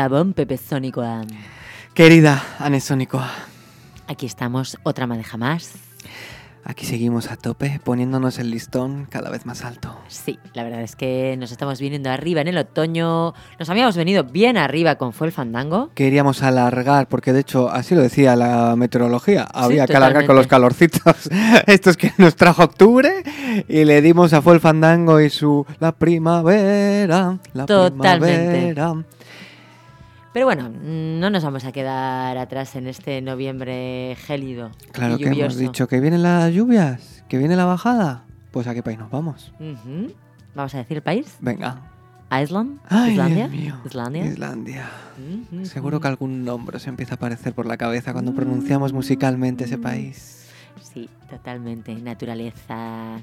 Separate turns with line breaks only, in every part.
Gabón Pepe Sónicoa.
Querida Anesónico,
Aquí estamos, otra madeja más.
aquí seguimos a tope, poniéndonos el listón cada vez más alto.
Sí, la verdad es que nos estamos viniendo arriba en el otoño. Nos habíamos venido bien arriba con Fue el Fandango.
Queríamos alargar, porque de hecho así lo decía la meteorología, había que alargar con los calorcitos estos que nos trajo octubre y le dimos a Fue el Fandango y su La primavera, la
Totalmente.
primavera.
Pero bueno, no nos vamos a quedar atrás en este noviembre gélido
Claro
y
que hemos dicho que vienen las lluvias, que viene la bajada. Pues a qué país nos vamos.
Vamos a decir el país.
Venga.
Island.
Ay,
Islandia.
Dios mío.
Islandia.
Islandia. Seguro que algún nombre se empieza a aparecer por la cabeza cuando pronunciamos musicalmente ese país.
Sí, totalmente. Naturaleza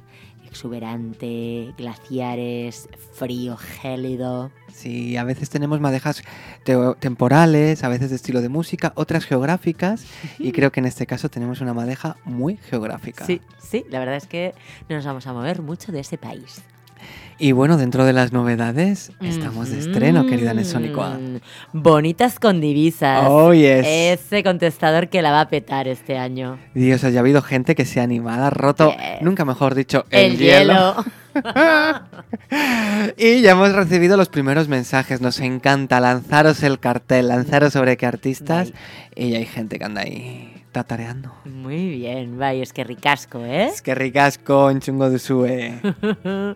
exuberante, glaciares, frío gélido.
Sí, a veces tenemos madejas teo- temporales, a veces de estilo de música, otras geográficas y creo que en este caso tenemos una madeja muy geográfica.
Sí, sí, la verdad es que no nos vamos a mover mucho de ese país.
Y bueno, dentro de las novedades, estamos de estreno, querida Nesónicoa.
Bonitas con divisas.
Oh, yes.
Ese contestador que la va a petar este año.
Dios, haya habido gente que se ha animado, ha roto,
Yes.
nunca mejor dicho,
El,
el,
hielo.
Y ya hemos recibido los primeros mensajes. Nos encanta lanzaros el cartel, lanzaros sobre qué artistas. Y ya hay gente que anda ahí tatareando.
Muy bien, vaya, es que ricasco, ¿eh?
Es que ricasco en chungo de sue.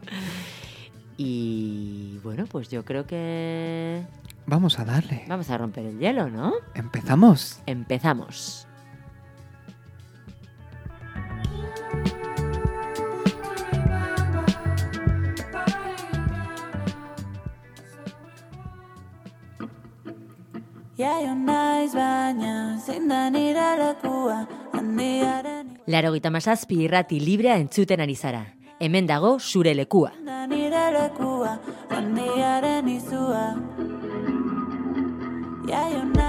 y bueno, pues yo creo que
Vamos a darle.
vamos a romper el hielo, ¿no?
Empezamos.
Empezamos.
Handiaren
Larogeita mazazpi irrati librea entzuten ari zara. Hemen dago zure lekua.
lekua, handiaren izua.
Ja.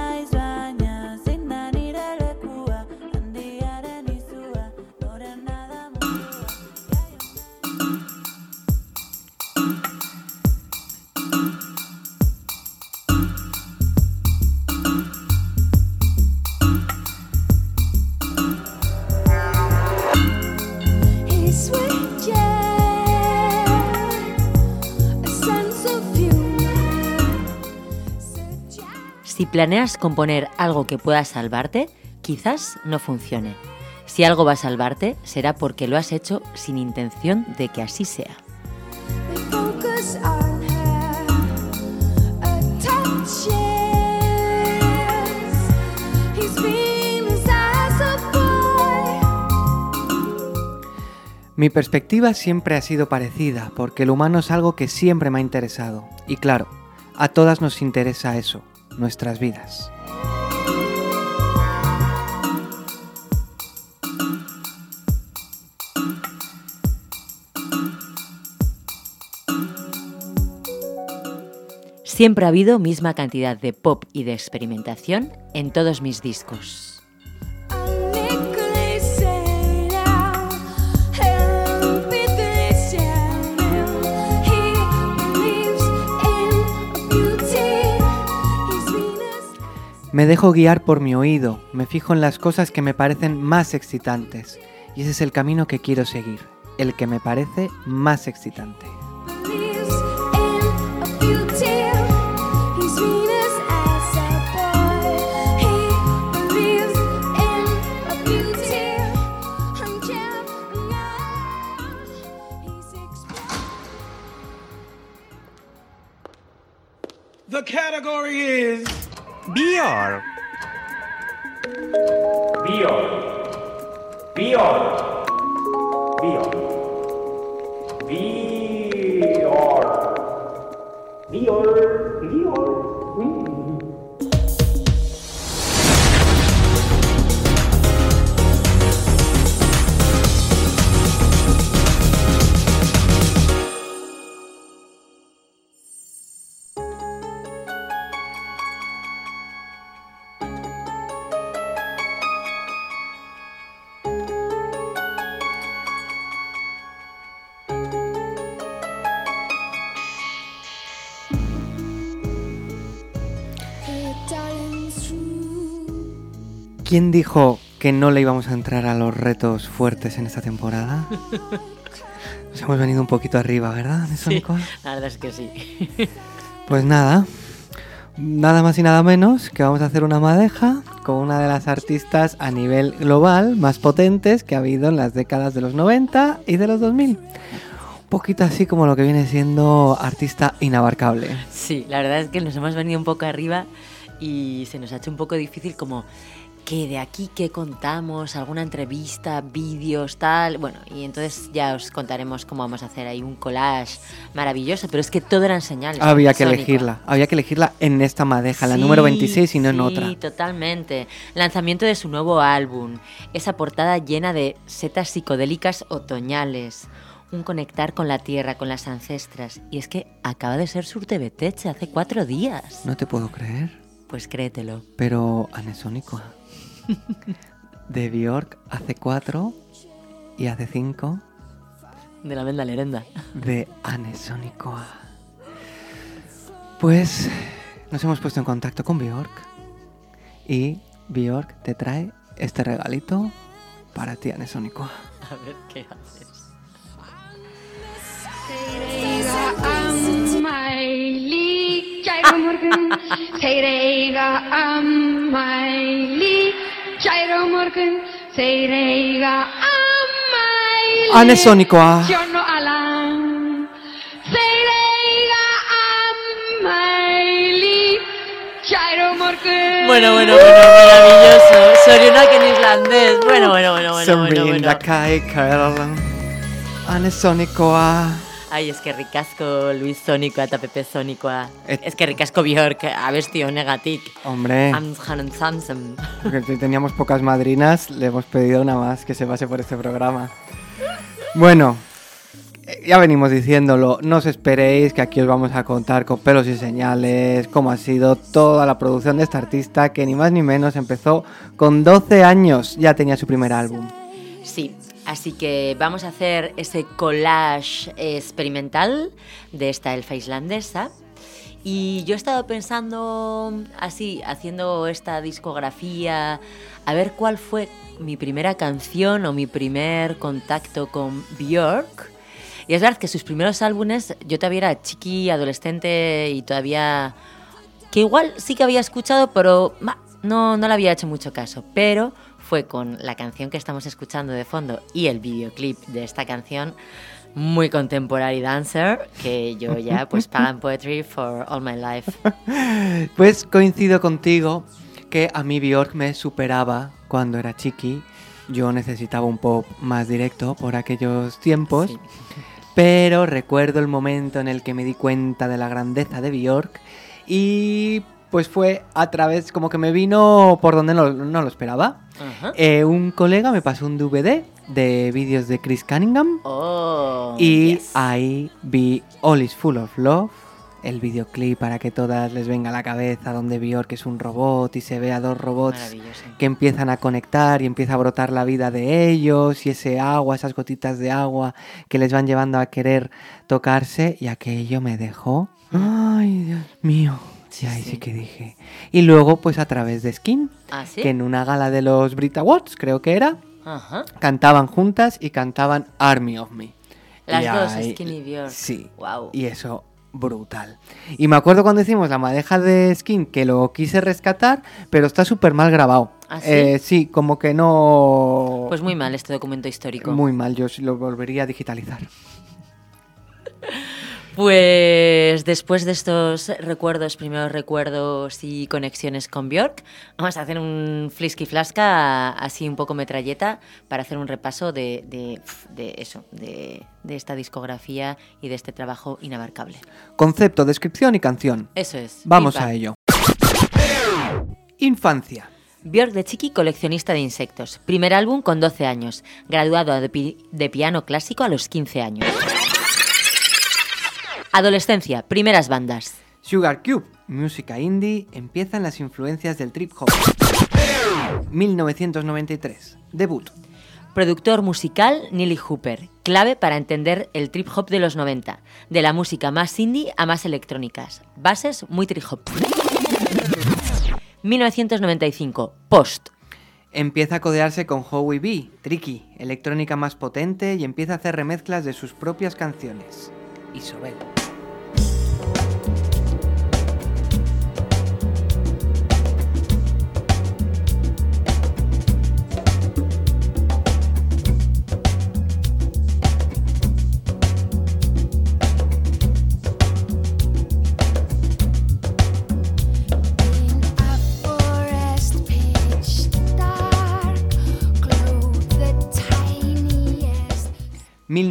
Planeas componer algo que pueda salvarte, quizás no funcione. Si algo va a salvarte, será porque lo has hecho sin intención de que así sea.
Mi perspectiva siempre ha sido parecida, porque el humano es algo que siempre me ha interesado. Y claro, a todas nos interesa eso, nuestras vidas.
Siempre ha habido misma cantidad de pop y de experimentación en todos mis discos.
Me dejo guiar por mi oído, me fijo en las cosas que me parecen más excitantes. Y ese es el camino que quiero seguir, el que me parece más excitante.
The category is
bior bior bior bior bior
bior bior
¿Quién dijo que no le íbamos a entrar a los retos fuertes en esta temporada? Nos hemos venido un poquito arriba, ¿verdad,
Sí,
Sónico?
la verdad es que sí.
Pues nada, nada más y nada menos que vamos a hacer una madeja con una de las artistas a nivel global más potentes que ha habido en las décadas de los 90 y de los 2000. Un poquito así como lo que viene siendo artista inabarcable.
Sí, la verdad es que nos hemos venido un poco arriba y se nos ha hecho un poco difícil como que de aquí que contamos, alguna entrevista, vídeos, tal. Bueno, y entonces ya os contaremos cómo vamos a hacer ahí un collage maravilloso, pero es que todo eran señales.
Había que
Sónico.
elegirla, había que elegirla en esta madeja, la
Sí,
número 26 y no en otra.
Sí, totalmente. Lanzamiento de su nuevo álbum. Esa portada llena de setas psicodélicas otoñales. Un conectar con la tierra, con las ancestras. Y es que acaba de ser Surtebeteche hace cuatro días.
No te puedo creer,
Pues créetelo.
pero Anesónico. De Bjork hace 4 y hace 5
De la Menda Lerenda.
de Anesónicoa. Pues nos hemos puesto en contacto con Bjork y Bjork te trae este regalito para ti, Anesónicoa.
A ver qué haces.
Ammæli, kære morgen. Þeir eiga ammæli, kære morgen. Þeir eiga ammæli.
Anesónicoa.
John og Allan. Þeir eiga ammæli, kære morgen.
Bueno, bueno, bueno, maravilloso. Sorionak en islandés. Bueno, bueno, bueno, bueno, bueno, bueno.
la kai Carol.
Ai, ez que ricasco Luis Sónicoa eta Pepe Sónicoa.
Et-
Ez que ricasco Bjork abesti honegatik.
Hombre,
Samsam.
porque te- teníamos pocas madrinas, le hemos pedido una más que se pase por este programa. Bueno, eh, ya venimos diciéndolo, no os esperéis que aquí os vamos a contar con pelos y señales cómo ha sido toda la producción de esta artista que ni más ni menos empezó con 12 años, ya tenía su primer álbum.
Sí, así que vamos a hacer ese collage experimental de esta elfa islandesa. Y yo he estado pensando así, haciendo esta discografía, a ver cuál fue mi primera canción o mi primer contacto con Björk. Y es verdad que sus primeros álbumes, yo todavía era chiqui, adolescente y todavía que igual sí que había escuchado, pero no, no le había hecho mucho caso. Pero fue con la canción que estamos escuchando de fondo y el videoclip de esta canción, muy contemporary dancer, que yo ya pues pagan poetry for all my life.
Pues coincido contigo que a mí Bjork me superaba cuando era chiqui. Yo necesitaba un pop más directo por aquellos tiempos.
Sí.
Pero recuerdo el momento en el que me di cuenta de la grandeza de Bjork y pues fue a través, como que me vino por donde no, no lo esperaba. Eh, un colega me pasó un DVD de vídeos de Chris Cunningham
Oh,
y
yes.
ahí vi All is Full of Love, el videoclip para que todas les venga a la cabeza donde Bjork es un robot y se ve a dos robots que empiezan a conectar y empieza a brotar la vida de ellos y ese agua, esas gotitas de agua que les van llevando a querer tocarse y aquello me dejó. Ay, Dios mío. Sí, ahí sí que dije. Y luego, pues a través de Skin,
¿Ah, sí?
que en una gala de los Brit Awards, creo que era,
Ajá.
cantaban juntas y cantaban Army of Me.
Las
Y
dos,
ahí-
Skin y Björk.
Sí.
Wow.
Y eso, brutal. Y me acuerdo cuando hicimos la madeja de Skin que lo quise rescatar, pero está súper mal grabado.
¿Ah, sí?
Eh, sí, como que no...
Pues muy mal este documento histórico.
Muy mal, yo lo volvería a digitalizar.
Pues después de estos recuerdos, primeros recuerdos y conexiones con Björk, vamos a hacer un flisky flasca así un poco metralleta para hacer un repaso de, de- de eso, de, de esta discografía y de este trabajo inabarcable.
Concepto, descripción y canción.
Eso es.
Vamos a ello. Infancia.
Björk de Chiqui, coleccionista de insectos. Primer álbum con 12 años. Graduado de, pi- de piano clásico a los 15 años. Adolescencia, primeras bandas.
Sugar Cube, música indie, empiezan las influencias del trip hop. 1993, debut.
Productor musical Neely Hooper, clave para entender el trip hop de los 90, de la música más indie a más electrónicas, bases muy trip hop. 1995, Post.
Empieza a codearse con Howie B, Tricky, electrónica más potente y empieza a hacer remezclas de sus propias canciones. Isobel.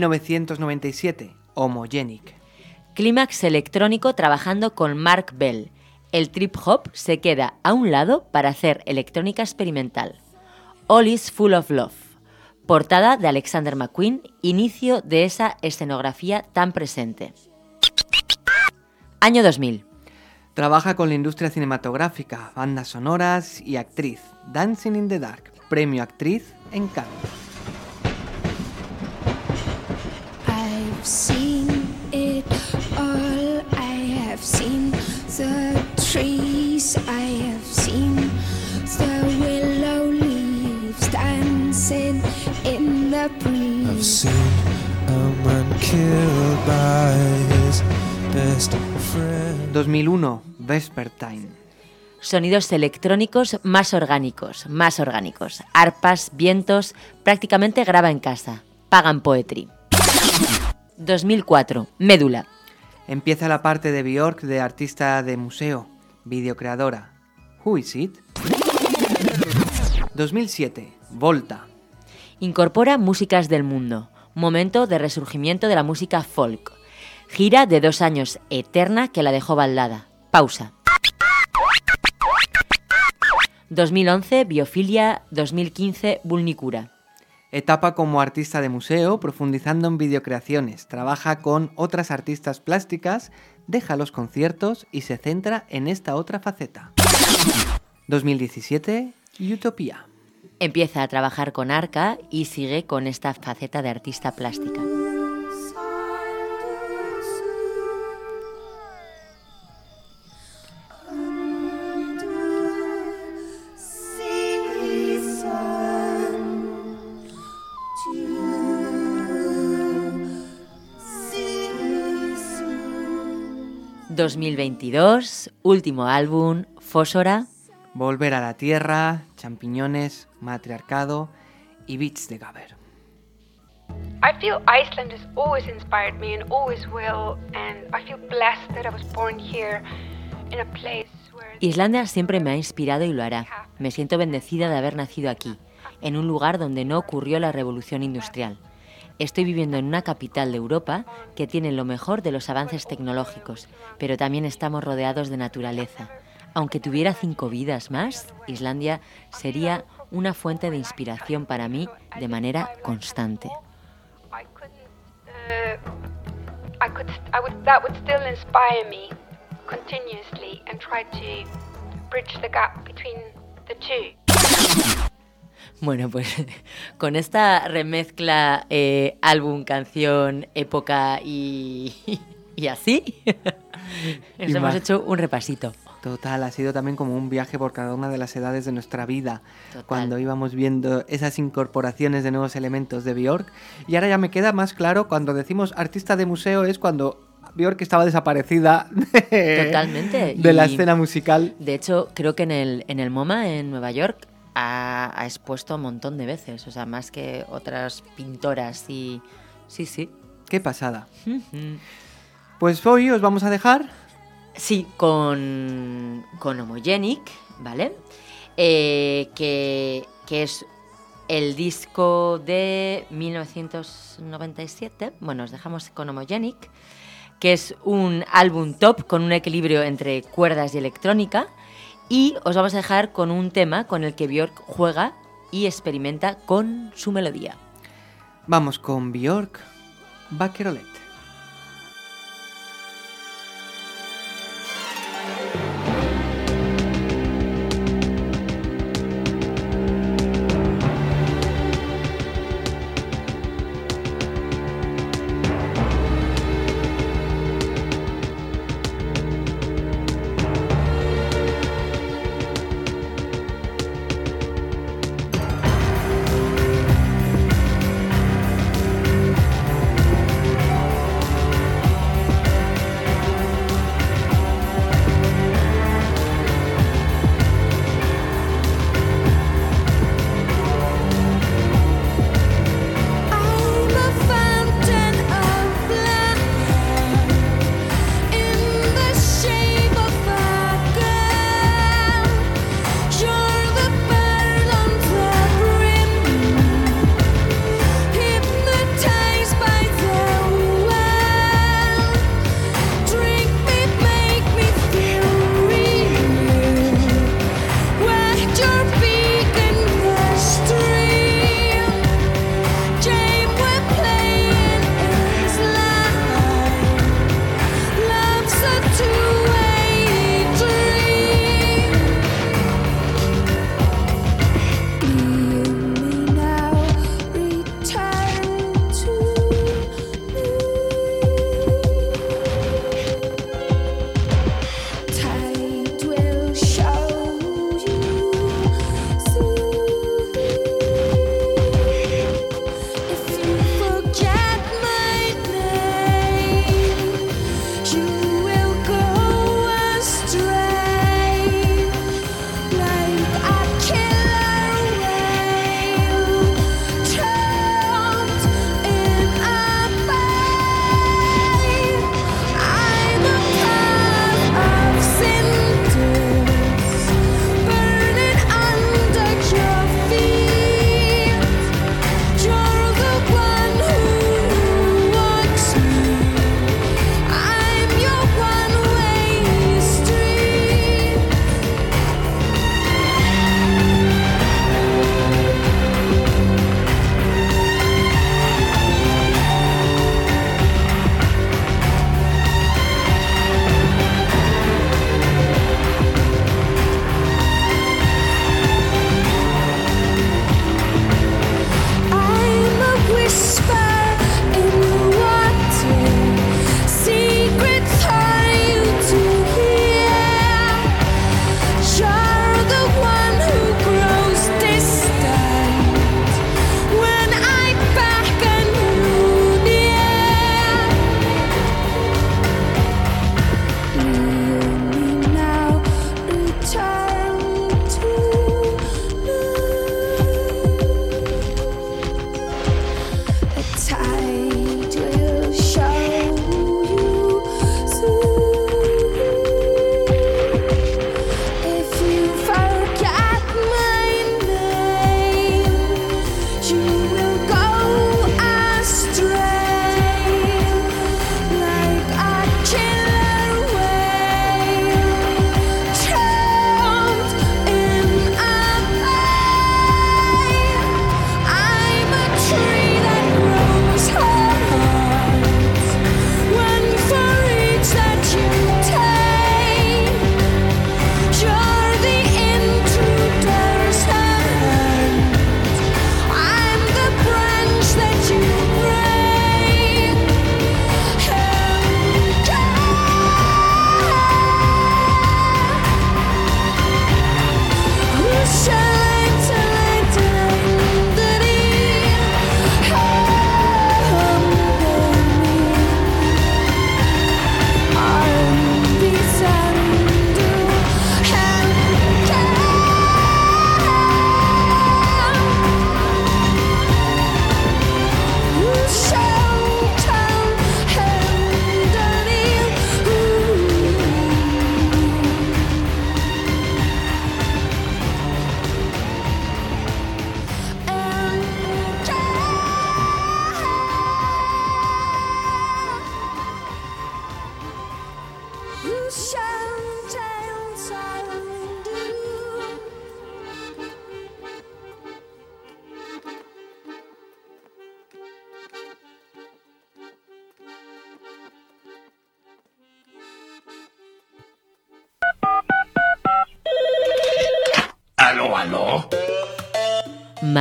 1997, Homogenic.
Clímax electrónico trabajando con Mark Bell. El trip hop se queda a un lado para hacer electrónica experimental. All is Full of Love. Portada de Alexander McQueen, inicio de esa escenografía tan presente. Año 2000.
Trabaja con la industria cinematográfica, bandas sonoras y actriz. Dancing in the Dark, premio actriz en Cannes. 2001, Vespertine.
Sonidos electrónicos más orgánicos, más orgánicos. Arpas, vientos, prácticamente graba en casa. Pagan Poetry. 2004, Médula.
Empieza la parte de Bjork de artista de museo, videocreadora. Who is it? 2007, Volta.
Incorpora músicas del mundo. Momento de resurgimiento de la música folk. Gira de dos años eterna que la dejó baldada. Pausa. 2011, Biofilia. 2015, Vulnicura.
Etapa como artista de museo, profundizando en videocreaciones. Trabaja con otras artistas plásticas, deja los conciertos y se centra en esta otra faceta. 2017, Utopía.
Empieza a trabajar con Arca y sigue con esta faceta de artista plástica. ...2022... ...último álbum... ...Fósora...
Volver a la Tierra, Champiñones, Matriarcado y Beats de Gaber.
I feel Iceland has always inspired me and always will, and I feel blessed that I was born here in a place where
Islandia siempre me ha inspirado y lo hará. Me siento bendecida de haber nacido aquí, en un lugar donde no ocurrió la revolución industrial. Estoy viviendo en una capital de Europa que tiene lo mejor de los avances tecnológicos, pero también estamos rodeados de naturaleza. Aunque tuviera cinco vidas más, Islandia sería una fuente de inspiración para mí de manera constante. Bueno, pues con esta remezcla eh, álbum, canción, época y, y así, nos
Y
hemos hecho un repasito.
Total, ha sido también como un viaje por cada una de las edades de nuestra vida,
Total.
cuando íbamos viendo esas incorporaciones de nuevos elementos de Bjork. Y ahora ya me queda más claro cuando decimos artista de museo es cuando Bjork estaba desaparecida de,
Totalmente,
de la
y-
escena musical.
De hecho, creo que en el, en el MoMA en Nueva York ha, ha expuesto un montón de veces, o sea, más que otras pintoras y... Sí, sí.
Qué pasada. Pues hoy os vamos a dejar
Sí, con, con Homogenic, ¿vale? Eh, que, que es el disco de 1997. Bueno, os dejamos con Homogenic, que es un álbum top con un equilibrio entre cuerdas y electrónica. Y os vamos a dejar con un tema con el que Björk juega y experimenta con su melodía.
Vamos con Bjork, Baquerolet.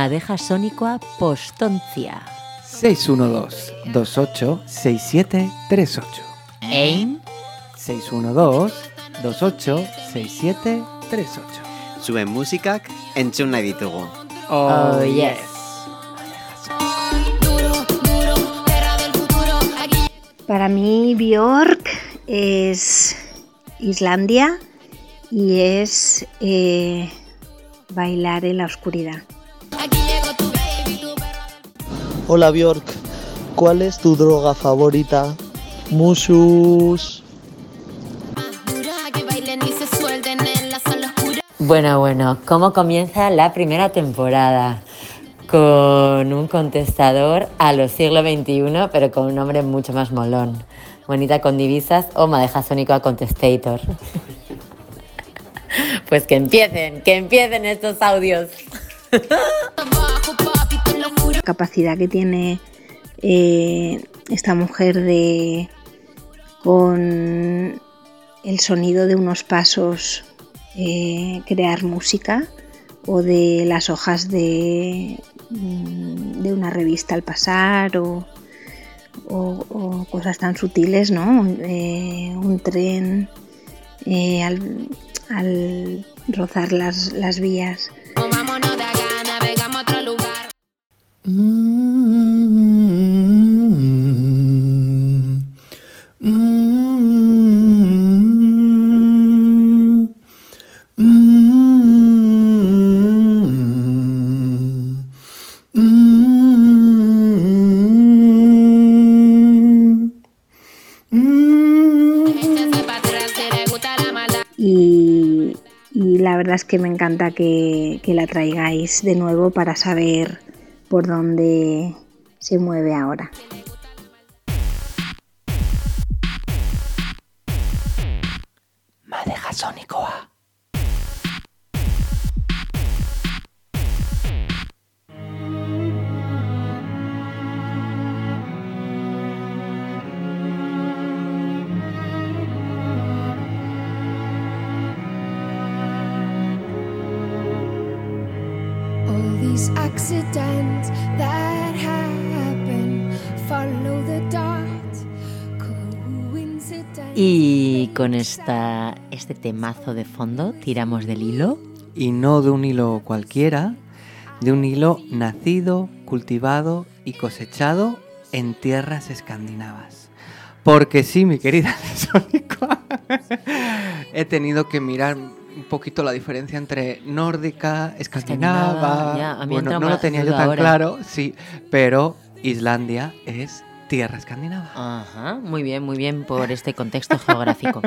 Madeja sónicoa postontzia.
612-286738.
Ein
612-286738.
Zuen musikak entzun nahi ditugu.
Oh, yes.
Para mí Bjork es Islandia y es eh, bailar en la oscuridad.
Hola Bjork, ¿cuál es tu droga favorita? Mushus.
Bueno, bueno, ¿cómo comienza la primera temporada? Con un contestador a los siglos XXI, pero con un nombre mucho más molón. Bonita con divisas o madeja sónico a contestator. Pues que empiecen, que empiecen estos audios.
Capacidad que tiene eh, esta mujer de con el sonido de unos pasos eh, crear música o de las hojas de, mm, de una revista al pasar o, o- cosas tan sutiles, ¿no? Eh, un tren al, al rozar las, las vías. Y, la verdad es que me encanta que, que la traigáis de nuevo para saber por dónde se mueve ahora.
Este temazo de fondo tiramos del hilo.
Y no de un hilo cualquiera, de un hilo nacido, cultivado y cosechado en tierras escandinavas. Porque sí, mi querida Sónicoa, he tenido que mirar un poquito la diferencia entre nórdica, escandinava.
Ya,
bueno, no lo tenía yo tan
ahora.
claro, sí, pero Islandia es tierra escandinava.
Ajá, muy bien, muy bien por este contexto geográfico.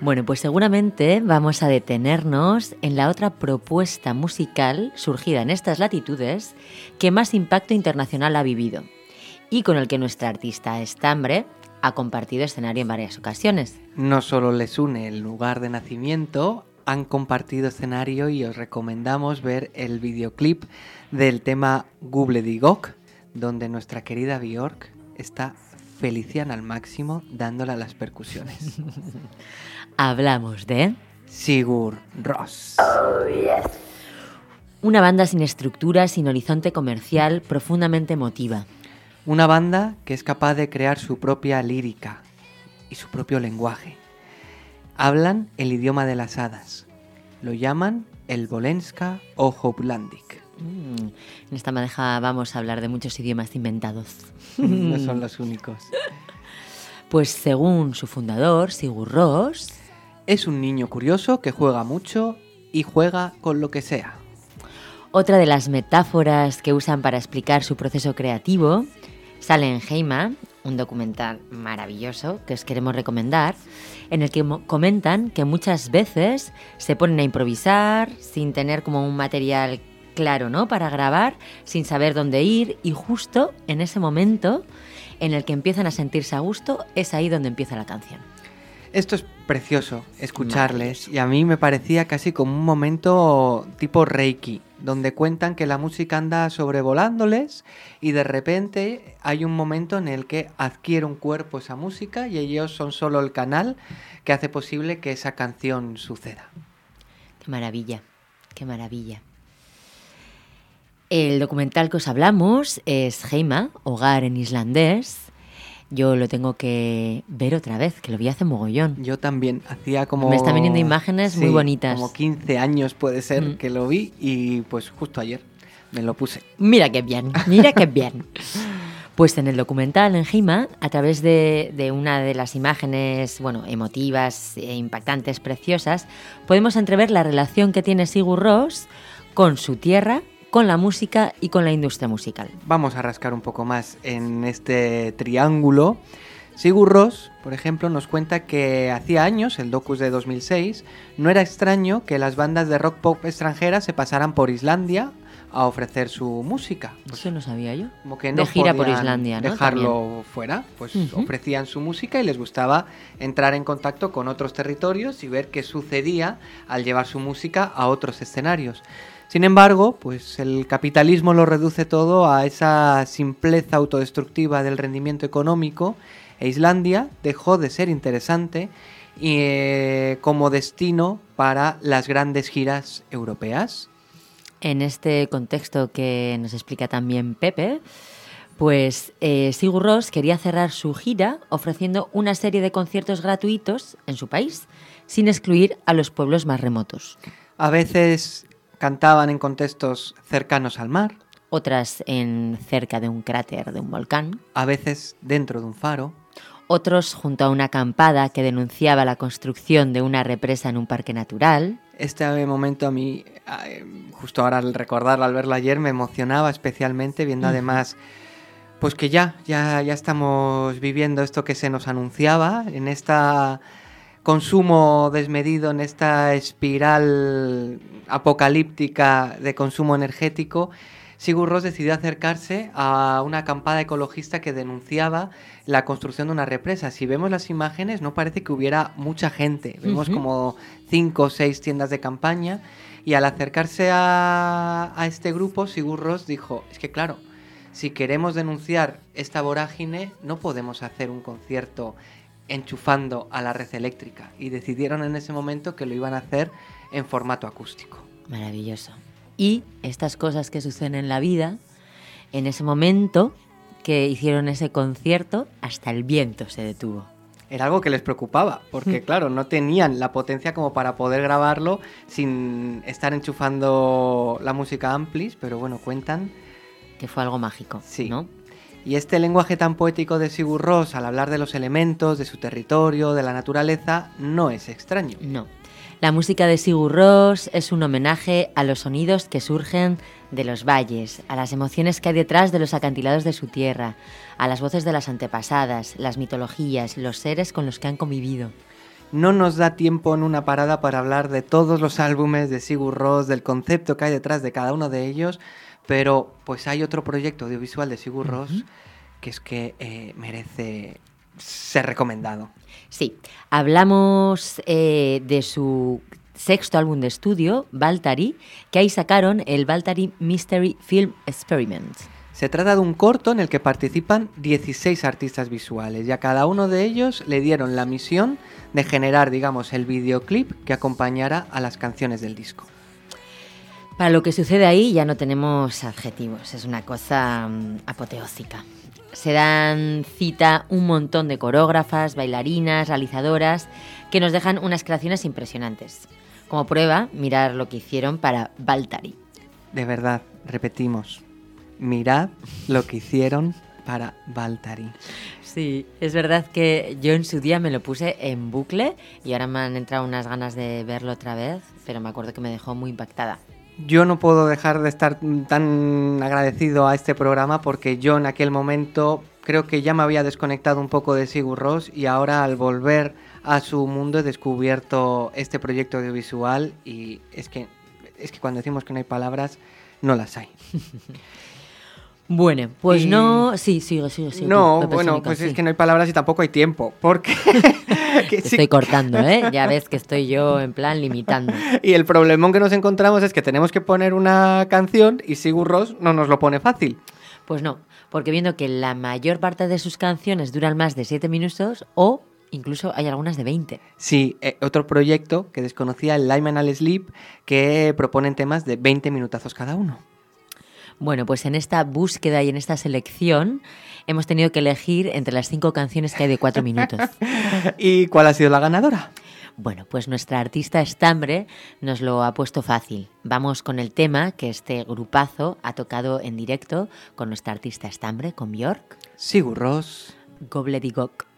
Bueno, pues seguramente vamos a detenernos en la otra propuesta musical surgida en estas latitudes que más impacto internacional ha vivido y con el que nuestra artista Estambre ha compartido escenario en varias ocasiones.
No solo les une el lugar de nacimiento, han compartido escenario y os recomendamos ver el videoclip del tema Guble di Gok, donde nuestra querida Bjork está feliciana al máximo dándole a las percusiones.
Hablamos de
Sigur Ross.
una banda sin estructura, sin horizonte comercial, profundamente emotiva.
Una banda que es capaz de crear su propia lírica y su propio lenguaje. Hablan el idioma de las hadas. Lo llaman el Bolenska o Hoplandic.
Mm, En esta madeja vamos a hablar de muchos idiomas inventados.
no son los únicos.
Pues según su fundador, Sigur Rós,
Es un niño curioso que juega mucho y juega con lo que sea.
otra de las metáforas que usan para explicar su proceso creativo sale en Heima, un documental maravilloso que os queremos recomendar, en el que comentan que muchas veces se ponen a improvisar sin tener como un material claro, ¿no? Para grabar, sin saber dónde ir y justo en ese momento en el que empiezan a sentirse a gusto es ahí donde empieza la canción.
Esto es precioso, escucharles, y a mí me parecía casi como un momento tipo Reiki, donde cuentan que la música anda sobrevolándoles y de repente hay un momento en el que adquiere un cuerpo esa música y ellos son solo el canal que hace posible que esa canción suceda.
Qué maravilla, qué maravilla. El documental que os hablamos es Heima, Hogar en islandés. Yo lo tengo que ver otra vez, que lo vi hace mogollón.
Yo también, hacía como...
Me están viniendo imágenes muy bonitas.
Como 15 años puede ser
Mm.
que lo vi y pues justo ayer me lo puse.
Mira qué bien, mira qué bien. Pues en el documental en Hima, a través de, de una de las imágenes, bueno, emotivas, e impactantes, preciosas, podemos entrever la relación que tiene Sigur Rós con su tierra, con la música y con la industria musical.
Vamos a rascar un poco más en este triángulo. Sigur Rós, por ejemplo, nos cuenta que hacía años, el Docus de 2006, no era extraño que las bandas de rock pop extranjeras se pasaran por Islandia a ofrecer su música.
Eso no sabía yo.
Como que
De
no
gira por Islandia, ¿no?
Dejarlo fuera, pues ofrecían su música y les gustaba entrar en contacto con otros territorios y ver qué sucedía al llevar su música a otros escenarios. Sin embargo, pues el capitalismo lo reduce todo a esa simpleza autodestructiva del rendimiento económico e Islandia dejó de ser interesante eh, como destino para las grandes giras europeas.
En este contexto que nos explica también Pepe, pues eh, Sigur Rós quería cerrar su gira ofreciendo una serie de conciertos gratuitos en su país, sin excluir a los pueblos más remotos.
A veces cantaban en contextos cercanos al mar,
Otras en cerca de un cráter de un volcán,
a veces dentro de un faro,
otros junto a una acampada que denunciaba la construcción de una represa en un parque natural.
Este momento a mí, eh, justo ahora al recordarlo, al verlo ayer, me emocionaba especialmente, viendo además, pues que ya, ya, ya estamos viviendo esto que se nos anunciaba, en esta consumo desmedido, en esta espiral apocalíptica de consumo energético. Sigur Rós decidió acercarse a una acampada ecologista que denunciaba la construcción de una represa. Si vemos las imágenes, no parece que hubiera mucha gente. Vemos como cinco o seis tiendas de campaña. Y al acercarse a, a este grupo, Sigur Rós dijo: Es que, claro, si queremos denunciar esta vorágine, no podemos hacer un concierto enchufando a la red eléctrica. Y decidieron en ese momento que lo iban a hacer en formato acústico.
Maravilloso. Y estas cosas que suceden en la vida, en ese momento que hicieron ese concierto, hasta el viento se detuvo.
Era algo que les preocupaba, porque
Mm.
claro, no tenían la potencia como para poder grabarlo sin estar enchufando la música amplis, pero bueno, cuentan
Que fue algo mágico,
Sí.
¿no?
Y este lenguaje tan poético de Sigur Rós al hablar de los elementos, de su territorio, de la naturaleza, no es extraño.
No. La música de Sigur Rós es un homenaje a los sonidos que surgen de los valles, a las emociones que hay detrás de los acantilados de su tierra, a las voces de las antepasadas, las mitologías, los seres con los que han convivido.
No nos da tiempo en una parada para hablar de todos los álbumes de Sigur Rós, del concepto que hay detrás de cada uno de ellos, pero pues hay otro proyecto audiovisual de Sigur Rós que es que eh, merece ser recomendado.
Sí, hablamos eh, de su sexto álbum de estudio, Baltari, que ahí sacaron el Baltari Mystery Film Experiment.
Se trata de un corto en el que participan 16 artistas visuales y a cada uno de ellos le dieron la misión de generar, digamos, el videoclip que acompañara a las canciones del disco.
Para lo que sucede ahí ya no tenemos adjetivos, es una cosa mm, apoteósica. Se dan cita un montón de coreógrafas, bailarinas, realizadoras, que nos dejan unas creaciones impresionantes. Como prueba, mirar lo que hicieron para Baltari.
De verdad, repetimos, mirad lo que hicieron para Baltari.
Sí, es verdad que yo en su día me lo puse en bucle y ahora me han entrado unas ganas de verlo otra vez, pero me acuerdo que me dejó muy impactada.
Yo no puedo dejar de estar tan agradecido a este programa porque yo en aquel momento creo que ya me había desconectado un poco de Sigur Rós y ahora al volver a su mundo he descubierto este proyecto audiovisual y es que es que cuando decimos que no hay palabras no las hay.
Bueno, pues
Y-
no... Sí, sigue, sigue, sigue.
no,
Pepe
bueno, pues es que no hay palabras y tampoco hay tiempo porque que sí-
Estoy cortando, ¿eh? Ya ves que estoy yo en plan limitando.
y el problemón que nos encontramos es que tenemos que poner una canción y Sigur Rós no nos lo pone fácil.
Pues no, porque viendo que la mayor parte de sus canciones duran más de 7 minutos o incluso hay algunas de 20.
Sí, eh, otro proyecto que desconocía, el Lyman Al Sleep, que proponen temas de 20 minutazos cada uno.
Bueno, pues en esta búsqueda y en esta selección hemos tenido que elegir entre las cinco canciones que hay de cuatro minutos.
¿Y cuál ha sido la ganadora?
Bueno, pues nuestra artista Estambre nos lo ha puesto fácil. Vamos con el tema que este grupazo ha tocado en directo con nuestra artista Estambre, con Björk,
Sigur Rós.
Gobledigok.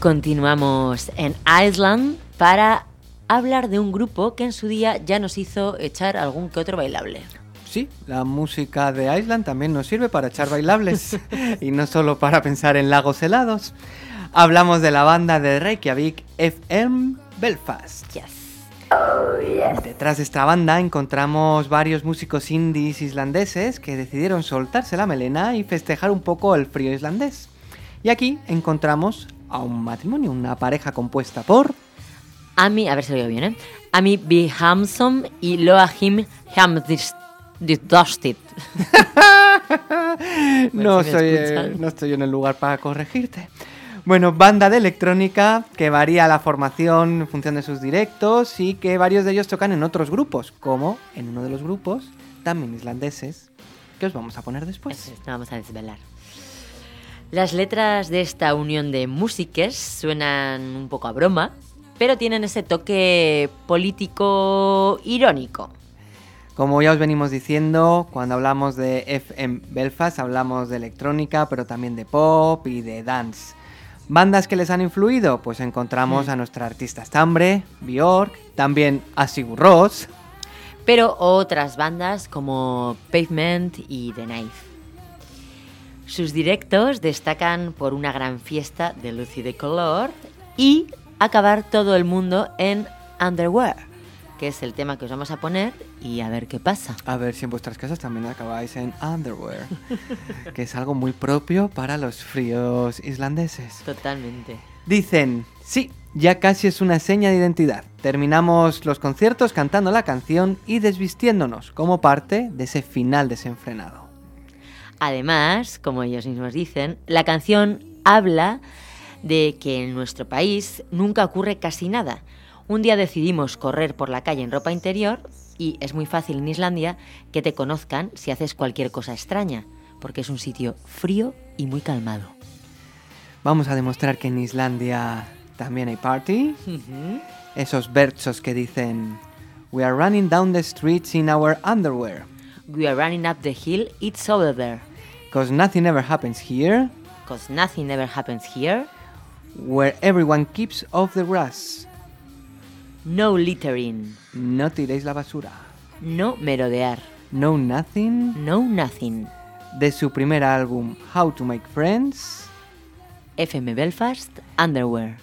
Continuamos en Island para hablar de un grupo que en su día ya nos hizo echar algún que otro bailable.
Sí, la música de Island también nos sirve para echar bailables y no solo para pensar en lagos helados. Hablamos de la banda de Reykjavik FM Belfast. Detrás de esta banda encontramos varios músicos indies islandeses que decidieron soltarse la melena y festejar un poco el frío islandés. Y aquí encontramos a un matrimonio, una pareja compuesta por
Ami, a ver si lo digo bien, ¿eh? Ami B. Hamsom y Loahim Hamdustit.
no,
si me
soy, eh, no estoy en el lugar para corregirte. Bueno, banda de electrónica que varía la formación en función de sus directos y que varios de ellos tocan en otros grupos, como en uno de los grupos, también islandeses, que os vamos a poner después.
Eso, no vamos a desvelar. Las letras de esta unión de músiques suenan un poco a broma, pero tienen ese toque político irónico.
Como ya os venimos diciendo, cuando hablamos de FM Belfast hablamos de electrónica, pero también de pop y de dance. ¿Bandas que les han influido? Pues encontramos
Mm.
a nuestra artista Stambre, Bjork, también a Sigur Rós,
pero otras bandas como Pavement y The Knife. Sus directos destacan por una gran fiesta de luz y de color y acabar todo el mundo en Underwear, que es el tema que os vamos a poner y a ver qué pasa.
A ver si en vuestras casas también acabáis en underwear, que es algo muy propio para los fríos islandeses.
Totalmente.
Dicen, sí, ya casi es una seña de identidad. Terminamos los conciertos cantando la canción y desvistiéndonos como parte de ese final desenfrenado.
Además, como ellos mismos dicen, la canción habla de que en nuestro país nunca ocurre casi nada. Un día decidimos correr por la calle en ropa interior y es muy fácil en Islandia que te conozcan si haces cualquier cosa extraña, porque es un sitio frío y muy calmado.
Vamos a demostrar que en Islandia también hay party. Esos versos que dicen, We are running down the streets in our underwear,
We are running up the hill, it's over there.
cause nothing ever happens here,
Cause nothing ever happens here.
where everyone keeps off the grass.
No littering.
No tiréis la basura.
No merodear.
No Nothing,
No nothing.
de su primer álbum How to Make Friends.
FM Belfast, Underwear.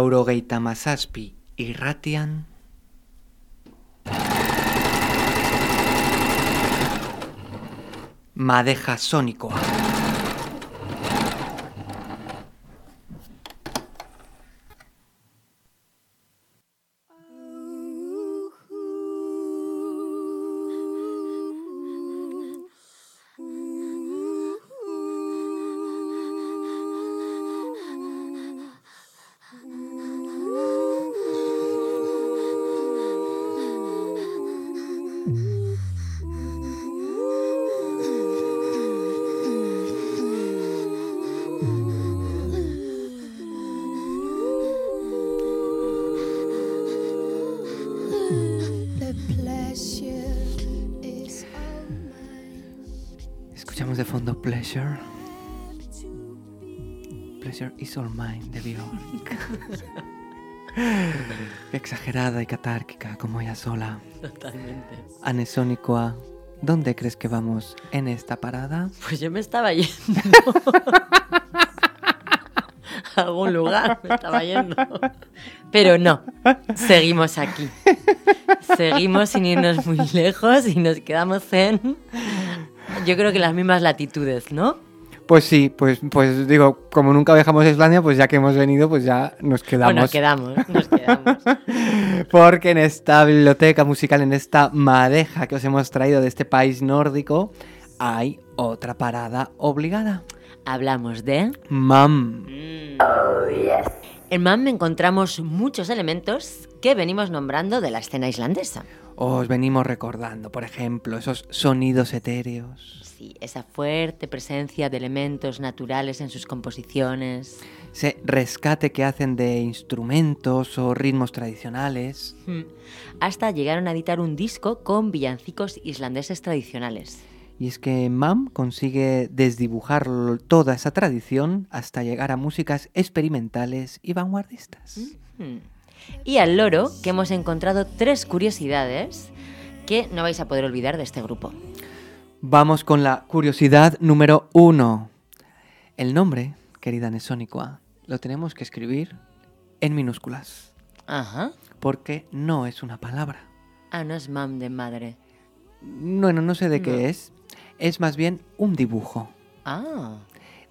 laurogeita mazazpi irratian. Madeja
Sónicoa Pleasure.
Pleasure is all mine de Bjork. Exagerada y catárquica como ella sola.
Totalmente.
Anesónicoa, ¿dónde crees que vamos en esta parada?
Pues yo me estaba yendo. A algún lugar me estaba yendo. Pero no, seguimos aquí. Seguimos sin irnos muy lejos y nos quedamos en. Yo creo que las mismas latitudes, ¿no?
Pues sí, pues, pues digo, como nunca viajamos a Islandia, pues ya que hemos venido, pues ya nos quedamos.
Bueno, quedamos, nos quedamos.
Porque en esta biblioteca musical, en esta madeja que os hemos traído de este país nórdico, hay otra parada obligada.
Hablamos de.
Mam.
En MAM encontramos muchos elementos que venimos nombrando de la escena islandesa.
Os venimos recordando, por ejemplo, esos sonidos etéreos,
Sí, esa fuerte presencia de elementos naturales en sus composiciones.
ese rescate que hacen de instrumentos o ritmos tradicionales.
Hmm. Hasta llegaron a editar un disco con villancicos islandeses tradicionales.
Y es que Mam consigue desdibujar toda esa tradición hasta llegar a músicas experimentales y vanguardistas.
Hmm. Y al loro, que hemos encontrado tres curiosidades que no vais a poder olvidar de este grupo.
Vamos con la curiosidad número uno. El nombre, querida Nesónicoa, lo tenemos que escribir en minúsculas,
Ajá.
porque no es una palabra.
Ah, no es mam de madre.
Bueno, no sé de qué es. Es más bien un dibujo.
Ah.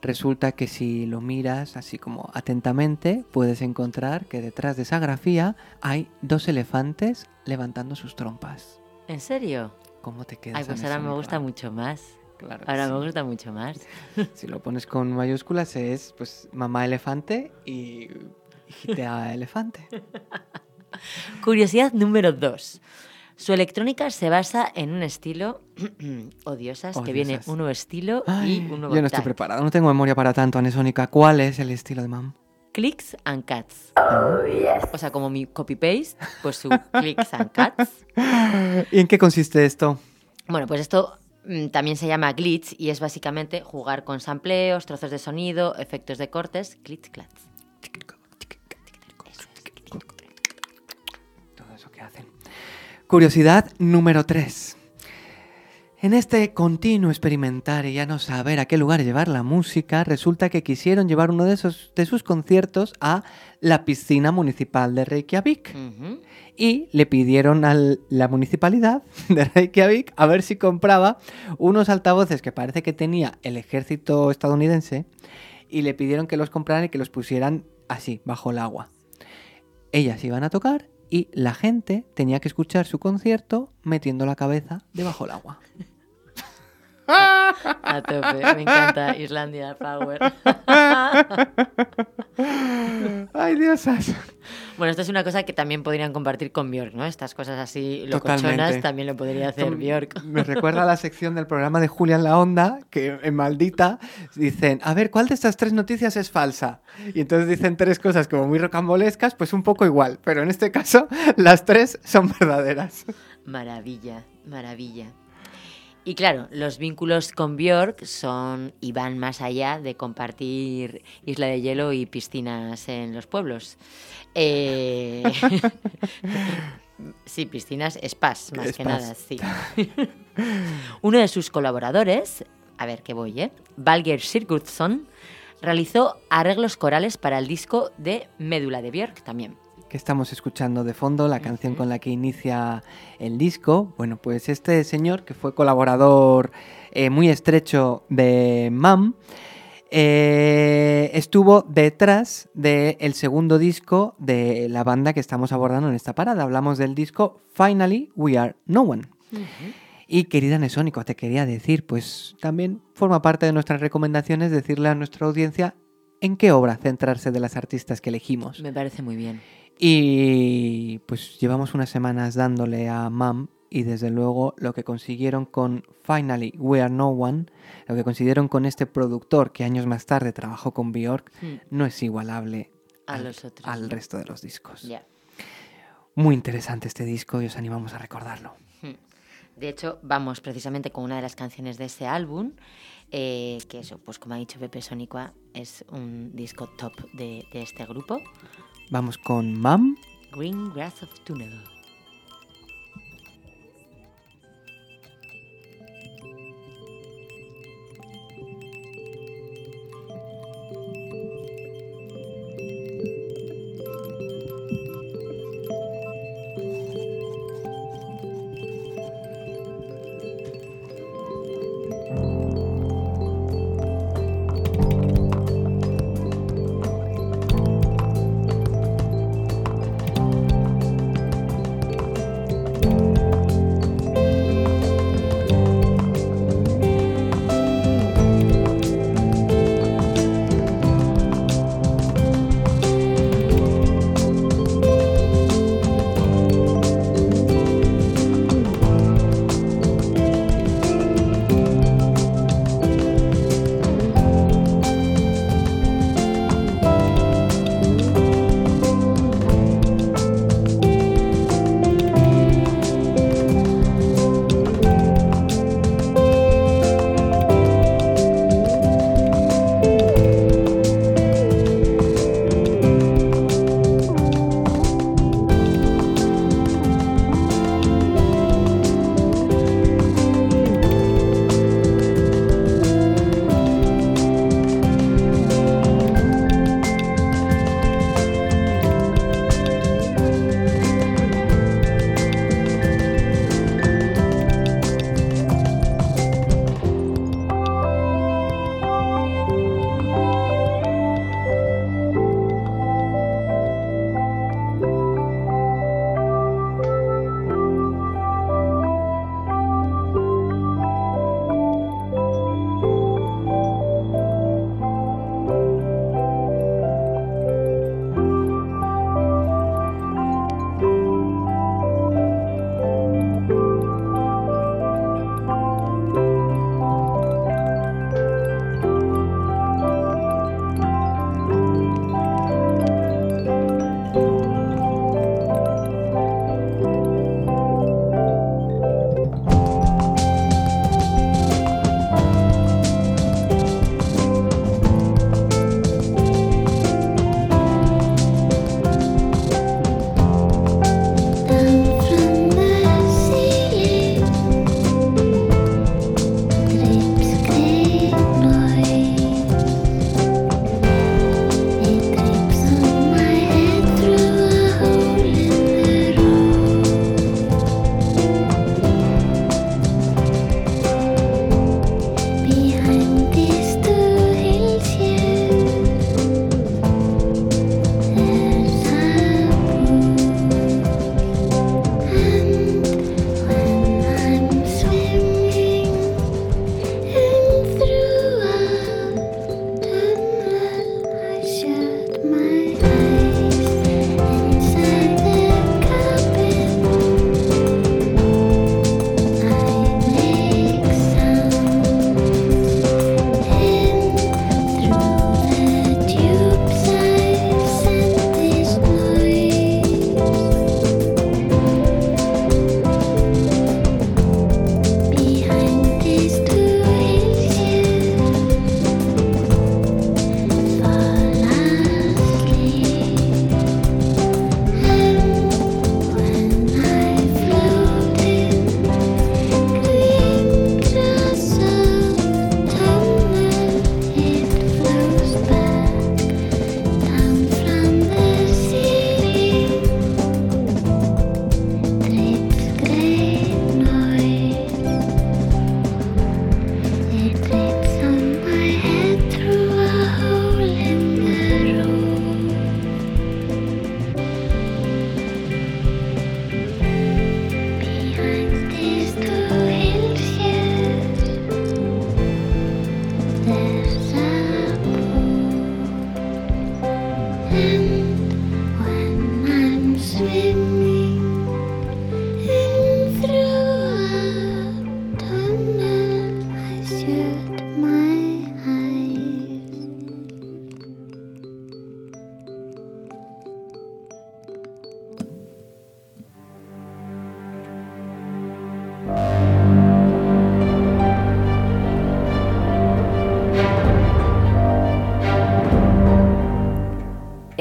Resulta que si lo miras así como atentamente, puedes encontrar que detrás de esa grafía hay dos elefantes levantando sus trompas.
¿En serio?
¿Cómo te quedas?
Ay, pues ahora me gusta mucho más.
Claro
Ahora
sí.
me gusta mucho más.
Si lo pones con mayúsculas es pues mamá elefante y hijitea elefante.
Curiosidad número 2. Su electrónica se basa en un estilo odiosas, que viene un nuevo estilo
Ay,
y un nuevo
yo no estoy preparado, no tengo memoria para tanto, Anesónica. ¿Cuál es el estilo de mam?
Clicks and cats. O sea, como mi copy-paste, pues su clicks and cats.
¿Y en qué consiste esto?
Bueno, pues esto mm, también se llama glitch y es básicamente jugar con sampleos, trozos de sonido, efectos de cortes, glitch, clats.
Todo eso que hacen. Curiosidad número 3. En este continuo experimentar y ya no saber a qué lugar llevar la música, resulta que quisieron llevar uno de, esos, de sus conciertos a la piscina municipal de Reykjavik. Y le pidieron a la municipalidad de Reykjavik a ver si compraba unos altavoces que parece que tenía el ejército estadounidense y le pidieron que los compraran y que los pusieran así, bajo el agua. Ellas iban a tocar y la gente tenía que escuchar su concierto metiendo la cabeza debajo del agua.
A tope, me encanta Islandia Power.
Ay, diosas.
Bueno, esto es una cosa que también podrían compartir con Björk, ¿no? Estas cosas así locochonas
Totalmente.
también lo podría hacer Björk.
Me recuerda a la sección del programa de Julia en la Onda, que en Maldita dicen, a ver, ¿cuál de estas tres noticias es falsa? Y entonces dicen tres cosas como muy rocambolescas, pues un poco igual, pero en este caso las tres son verdaderas.
Maravilla, maravilla. Y claro, los vínculos con Björk son y van más allá de compartir isla de hielo y piscinas en los pueblos. Eh, sí, piscinas, spas, más que nada, sí. Uno de sus colaboradores, a ver qué voy, ¿eh? Valger Sigurdsson, realizó arreglos corales para el disco de Médula de Björk también.
Que estamos escuchando de fondo, la canción con la que inicia el disco. Bueno, pues este señor, que fue colaborador eh, muy estrecho de MAM, eh, estuvo detrás del segundo disco de la banda que estamos abordando en esta parada. Hablamos del disco Finally We Are No One. Y querida Nesónico, te quería decir, pues también forma parte de nuestras recomendaciones decirle a nuestra audiencia en qué obra centrarse de las artistas que elegimos.
Me parece muy bien.
Y pues llevamos unas semanas dándole a MAM y desde luego lo que consiguieron con Finally We Are No One, lo que consiguieron con este productor que años más tarde trabajó con Bjork, no es igualable
A
al,
los otros,
al
¿no?
resto de los discos. Muy interesante este disco y os animamos a recordarlo.
De hecho, vamos precisamente con una de las canciones de ese álbum, eh, que eso, pues como ha dicho Pepe Sonicua, es un disco top de, de este grupo,
Vamos con MAM.
Green Grass of Tunnel.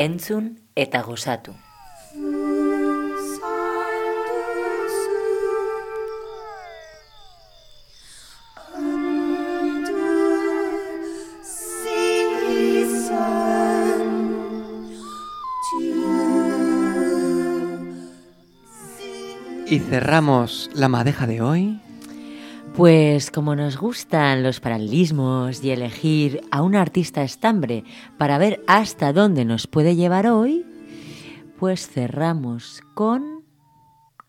Entzun eta gozatu.
Y cerramos la madeja de hoy.
Pues como nos gustan los paralelismos y elegir a un artista estambre para ver hasta dónde nos puede llevar hoy, pues cerramos con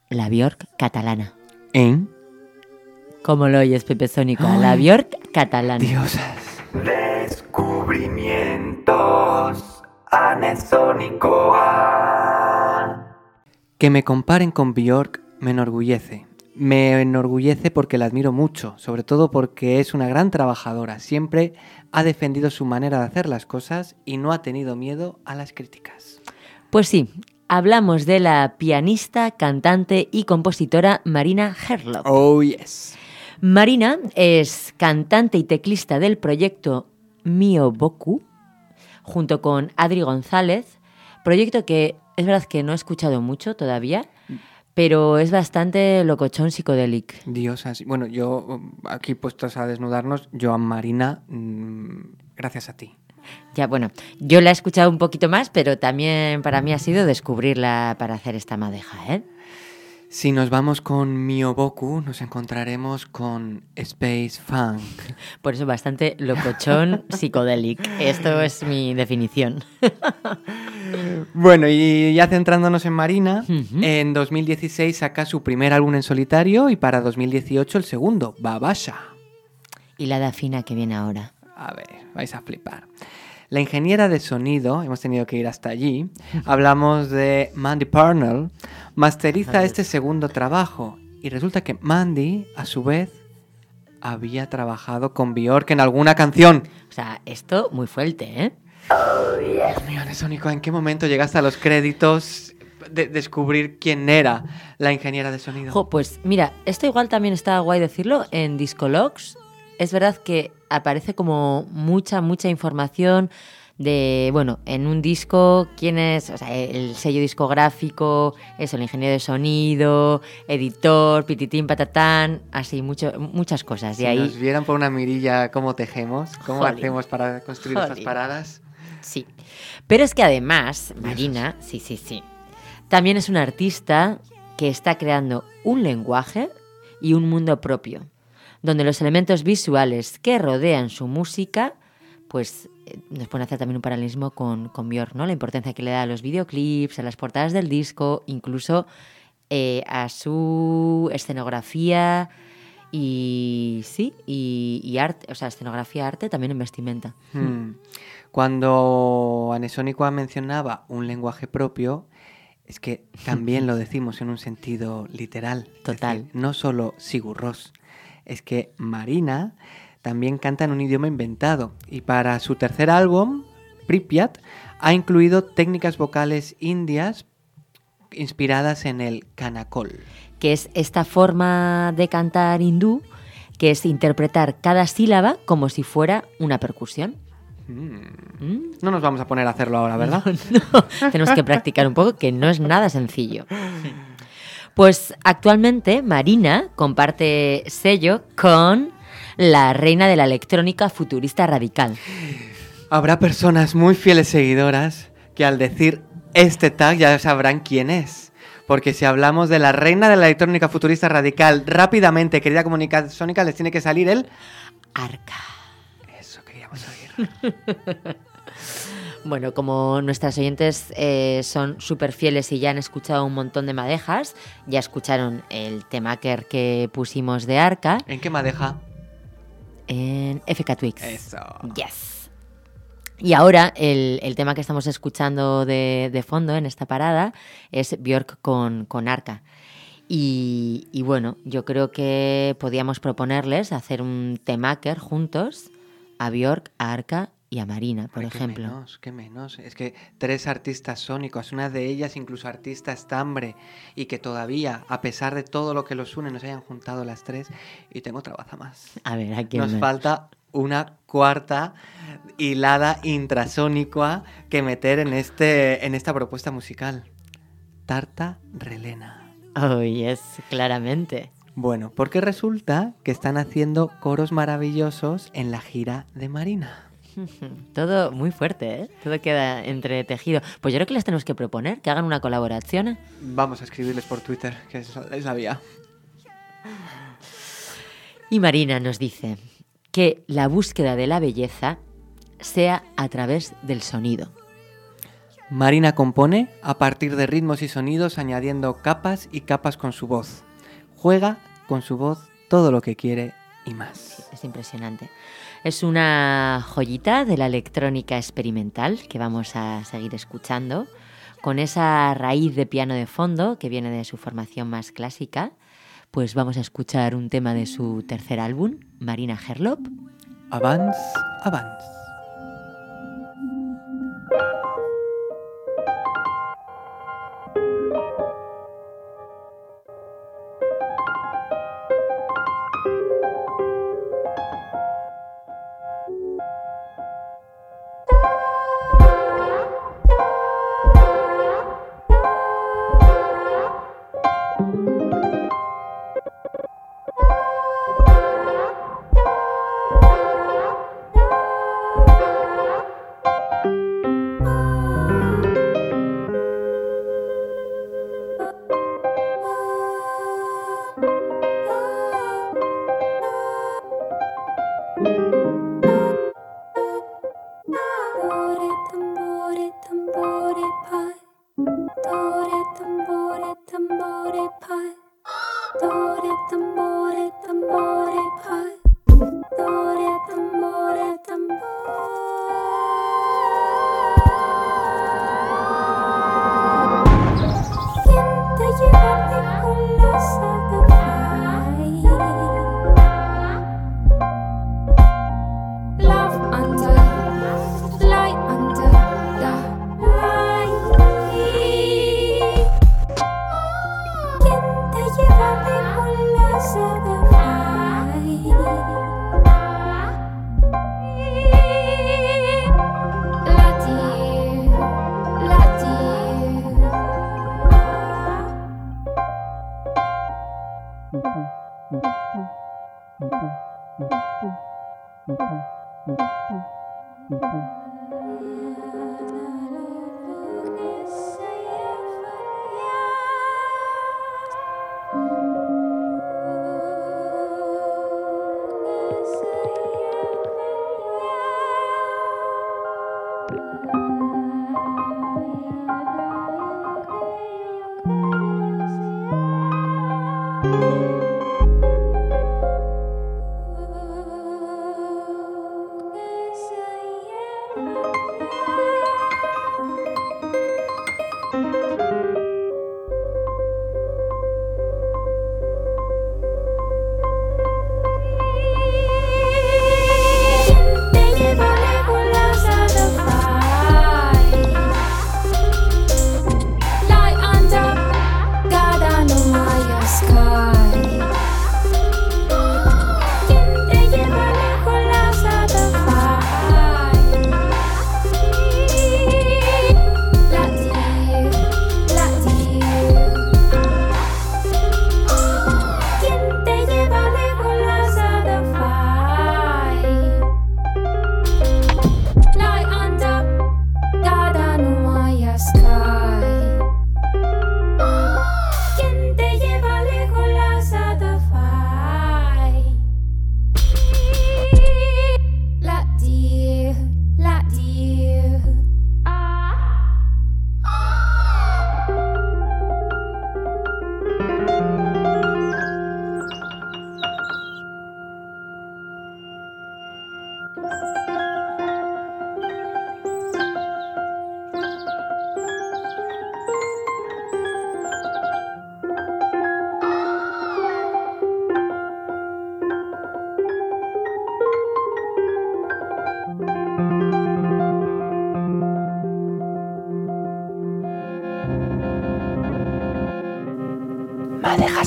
la Bjork catalana.
En
Como lo oyes, Pepe Sónico, la Bjork catalana.
Diosas.
Descubrimientos anezónicoa.
Que me comparen con Bjork me enorgullece. Me enorgullece porque la admiro mucho, sobre todo porque es una gran trabajadora. Siempre ha defendido su manera de hacer las cosas y no ha tenido miedo a las críticas.
Pues sí, hablamos de la pianista, cantante y compositora Marina Herlock.
Oh, yes.
Marina es cantante y teclista del proyecto Mio Boku, junto con Adri González, proyecto que es verdad que no he escuchado mucho todavía, pero es bastante locochón psicodélico.
Diosas. Bueno, yo aquí puestos a desnudarnos, Joan Marina, mm, gracias a ti.
Ya, bueno, yo la he escuchado un poquito más, pero también para mí ha sido descubrirla para hacer esta madeja, ¿eh?
Si nos vamos con Mioboku, nos encontraremos con Space Funk.
Por eso bastante locochón psicodélico. Esto es mi definición.
Bueno, y ya centrándonos en Marina, en 2016 saca su primer álbum en solitario y para 2018 el segundo, Babasha.
Y la dafina que viene ahora.
A ver, vais a flipar. La ingeniera de sonido, hemos tenido que ir hasta allí, hablamos de Mandy Parnell, masteriza este segundo trabajo y resulta que Mandy, a su vez, había trabajado con Bjork en alguna canción.
O sea, esto muy fuerte, ¿eh?
Dios mío, Nesónico, ¿en qué momento llegaste a los créditos de descubrir quién era la ingeniera de sonido?
Jo, pues mira, esto igual también está guay decirlo en Discologs. Es verdad que aparece como mucha, mucha información de, bueno, en un disco, quién es, o sea, el sello discográfico, eso, el ingeniero de sonido, editor, pititín, patatán, así, mucho, muchas cosas.
Si
De ahí,
nos vieran por una mirilla cómo tejemos, cómo
Jolín.
hacemos para construir estas
Jolín.
paradas.
Sí. Pero es que además, Marina, sí, sí, sí, también es una artista que está creando un lenguaje y un mundo propio, donde los elementos visuales que rodean su música, pues eh, nos pueden hacer también un paralelismo con, con Björk, ¿no? La importancia que le da a los videoclips, a las portadas del disco, incluso eh, a su escenografía y sí, y, y arte, o sea, escenografía, arte, también en vestimenta.
Hmm. Cuando Anesónico mencionaba un lenguaje propio, es que también lo decimos en un sentido literal.
Total.
decir, no solo Sigur Rós, es que Marina también canta en un idioma inventado y para su tercer álbum, Pripyat, ha incluido técnicas vocales indias inspiradas en el kanakol.
que es esta forma de cantar hindú, que es interpretar cada sílaba como si fuera una percusión.
Mm. No nos vamos a poner a hacerlo ahora, ¿verdad?
No, tenemos que practicar un poco, que no es nada sencillo. Pues actualmente Marina comparte sello con la reina de la electrónica futurista radical.
Habrá personas muy fieles seguidoras que al decir este tag ya sabrán quién es. Porque si hablamos de la reina de la electrónica futurista radical, rápidamente, querida comunidad sónica, les tiene que salir el
Arca.
Eso queríamos oír.
Bueno, como nuestras oyentes eh, son súper fieles y ya han escuchado un montón de madejas, ya escucharon el temaker que pusimos de Arca
¿En qué madeja?
en FK Twix.
Eso.
Yes. Y ahora el, el tema que estamos escuchando de, de fondo en esta parada es Björk con, con Arca. Y, y bueno, yo creo que podíamos proponerles hacer un temaker juntos a Björk, a Arca y a Marina, por
Ay, qué
ejemplo.
menos, qué menos. Es que tres artistas sónicos, una de ellas incluso artista estambre, y que todavía, a pesar de todo lo que los une, nos hayan juntado las tres. Y tengo otra baza más.
A ver, ¿a quién
Nos
más?
falta una cuarta hilada intrasónica que meter en, este, en esta propuesta musical. Tarta Relena.
Oh, yes, claramente.
Bueno, porque resulta que están haciendo coros maravillosos en la gira de Marina.
Todo muy fuerte, ¿eh? Todo queda entretejido. Pues yo creo que les tenemos que proponer que hagan una colaboración.
Vamos a escribirles por Twitter, que es, es la vía.
Y Marina nos dice que la búsqueda de la belleza sea a través del sonido.
Marina compone a partir de ritmos y sonidos añadiendo capas y capas con su voz. Juega con su voz todo lo que quiere y más.
Es impresionante. Es una joyita de la electrónica experimental que vamos a seguir escuchando, con esa raíz de piano de fondo que viene de su formación más clásica. Pues vamos a escuchar un tema de su tercer álbum, Marina Herlop.
Avance, avance.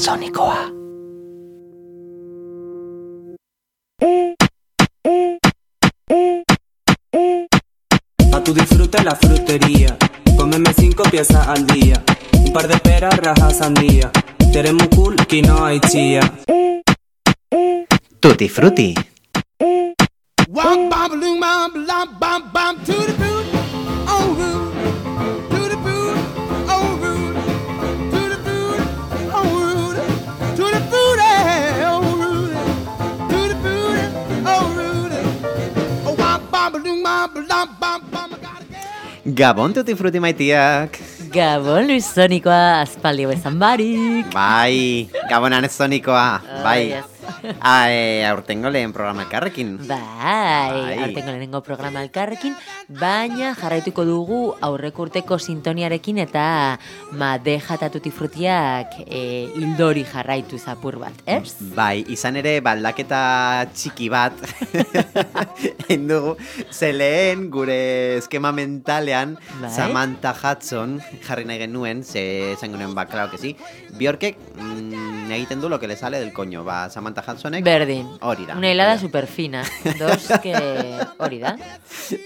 Jasonikoa.
A tu disfrute la frutería. Cómeme cinco piezas al día. Un par de peras, rajas, sandía. Muy cool, que no hay chía.
Tutti frutti.
Wop bam loom bam blam bam bam to
Gabon tutti frutti maitiak.
Gabon Luisonikoa aspaldi bezan barik.
Bai, gabonan ez zonikoa. Bai.
yes.
Ah, eh, aurtengo lehen programa elkarrekin.
Bai,
Bai.
aurtengo lehenengo programa elkarrekin, baina jarraituko dugu aurreko urteko sintoniarekin eta madeja eta tutifrutiak e, hildori jarraitu zapur bat, ez?
Bai, izan ere baldaketa txiki bat egin dugu, ze lehen gure eskema mentalean
Bai.
Samantha Hudson jarri nahi genuen, ze esan genuen ba, claro que sí, Bjorkek mm, egiten du lo que le sale del coño, ba, Samantha Hudsonek
Berdin.
hori da.
Una helada super fina. Dos que hori da.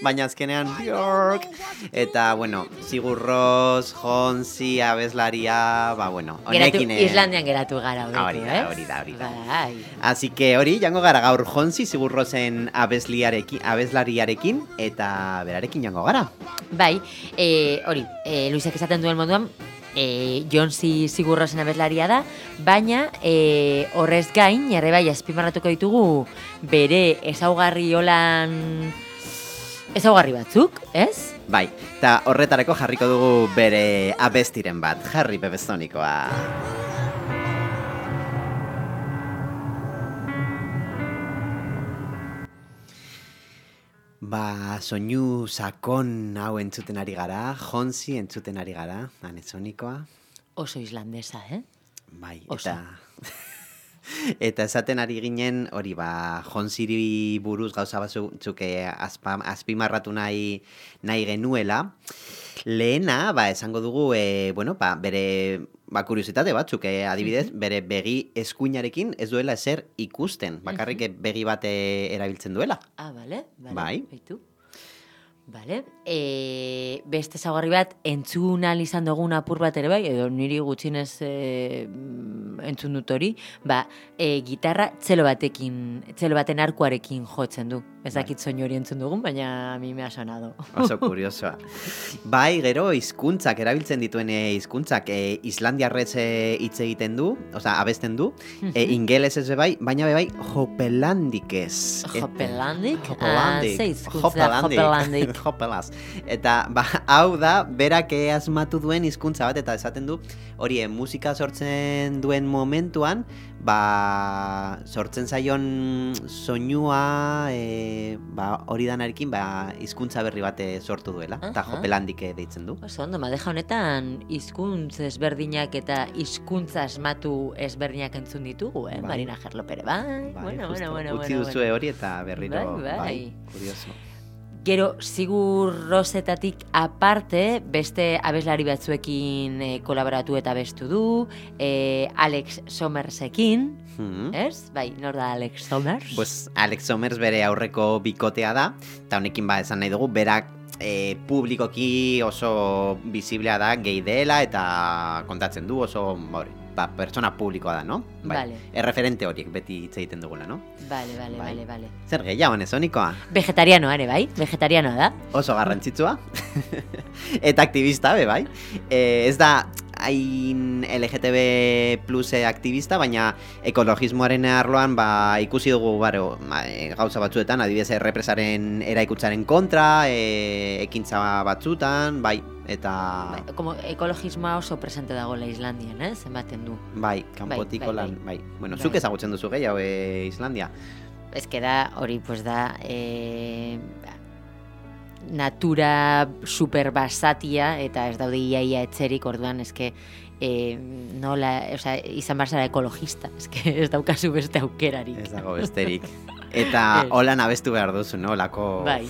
Baina azkenean Bjork eta bueno, Sigurros, Jonsi, abeslaria, ba bueno,
Geratu,
honekin eh,
Islandian geratu gara hobetu,
Hori da, hori da, hori da.
Bai.
Así que hori, jango gara gaur Jonsi, Sigurrosen abesliarekin, abeslariarekin eta berarekin jango gara.
Bai, e, hori, e, Luisek esaten duen moduan, e, Jonsi Sigurrosen abeslaria da, baina e, horrez gain, ere bai, azpimarratuko ditugu bere ezaugarri holan ezaugarri batzuk, ez?
Bai, eta horretarako jarriko dugu bere abestiren bat, Harry Pepestonikoa. Ba, soinu sakon hau entzuten ari gara, Jonsi entzuten ari gara, anezonikoa.
Oso islandesa, eh?
Bai,
Oso.
eta... Eta esaten ari ginen, hori ba, jonsiri buruz gauza batzuk eh, azpimarratu nahi, nahi genuela. Lehena, ba, esango dugu, e, bueno, ba, bere ba, kuriositate batzuk, e, adibidez, bere begi eskuinarekin ez duela ezer ikusten, bakarrik begi bat eh, erabiltzen duela.
Ah, bale, bale.
Bai.
Baitu. Bale. E, beste ezaugarri bat, entzun izan dugun apur bat ere bai, edo niri gutxinez e, mm, entzun dut hori, ba, e, gitarra txelo batekin, txelo baten arkuarekin jotzen du. Ez dakit soinu hori entzun dugun, baina a mi me ha sonado.
Oso kuriosoa. Bai, gero hizkuntzak erabiltzen dituen eh, hizkuntzak e, Islandiarrez eh, hitz egiten du, osea, abesten du, e, ingelesez be bai, baina be bai hopelandikez. Et-
Hopelandik?
Hopelandik.
Ah,
Hopelandik. Hopelaz. Eta ba, hau da, berak asmatu duen hizkuntza bat, eta esaten du, hori eh, musika sortzen duen momentuan, ba, sortzen zaion soinua, e, ba, hori danarekin, ba, hizkuntza berri bat eh, sortu duela, eta
Aha.
hopelandik eh, deitzen du.
Oso ondo, madeja honetan hizkuntz ezberdinak eta hizkuntza asmatu ezberdinak entzun ditugu, eh?
Bai.
Marina Gerlopere, bai,
Bai,
bueno,
justo.
bueno, bueno,
Utzi
bueno,
duzue
bueno.
hori eta berriro,
Bai, bai.
kurioso.
Gero, zigur rosetatik aparte, beste abeslari batzuekin eh, kolaboratu eta bestu du, eh, Alex Somersekin,
Hmm.
ez? Bai, nor da Alex Somers?
Pues Alex Somers bere aurreko bikotea da, eta honekin ba esan nahi dugu, berak e, publikoki oso visiblea da gehi dela eta kontatzen du oso hori, ba, pertsona publikoa da, no?
Vale.
Erreferente horiek beti hitz egiten dugula, no?
Bale, bale,
Bai.
bale, bale.
Zer gehiago, nezonikoa?
Vegetarianoa ere, bai? Vegetarianoa da.
Oso garrantzitsua. eta aktivista, be, bai. E, ez da, hain LGTB plus aktivista, baina ekologismoaren arloan ba, ikusi dugu baro, ba, e, gauza batzuetan, adibidez errepresaren eraikutzaren kontra, e, ekintza batzutan, bai, eta
Como ekologismoa oso presente dagoela Islandian, eh? Zenbaten du.
bai, kanpotiko
bai, bai.
lan, bai. Bueno,
Bai.
zuk ezagutzen duzu gehiago e, Islandia.
Ez que da, hori, pues da, eh, natura super basatia eta ez daude iaia etzerik orduan eske eh, nola, osea, izan bar zara ekologista, eske ez daukazu beste aukerarik.
Ez dago besterik. Eta
Ez.
holan abestu behar duzu, no? Lako...
Bai.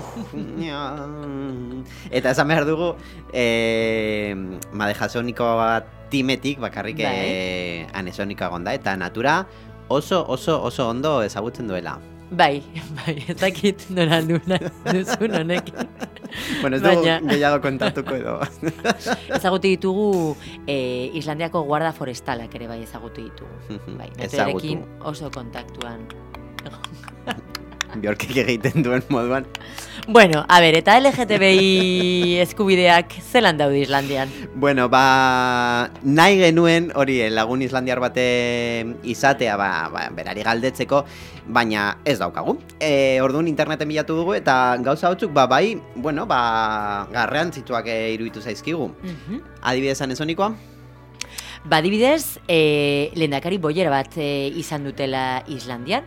Eta esan behar dugu, e, madejasoniko bat timetik bakarrik eh, anesonika gonda, eta natura oso, oso, oso ondo ezagutzen duela.
Bai, bai, ez dakit nola duna duzun honekin.
Bueno, ez dugu
Baina-
gehiago kontatuko edo.
Ezagutu ditugu eh, Islandiako guarda forestalak ere bai ezagutu ditugu. Bai, naturekin oso kontaktuan.
Bjorkik egiten duen moduan.
Bueno, a ber, eta LGTBI eskubideak zelan daude Islandian?
Bueno, ba, nahi genuen hori eh, lagun islandiar bate izatea, ba, ba, berari galdetzeko, baina ez daukagu. E, orduan interneten bilatu dugu eta gauza batzuk, ba, bai, bueno, ba, garrantzitsuak eh, iruditu zaizkigu.
Mhm.
Adibidez, anezonikoa?
Badibidez, e, lehendakari boiera bat e, izan dutela Islandian,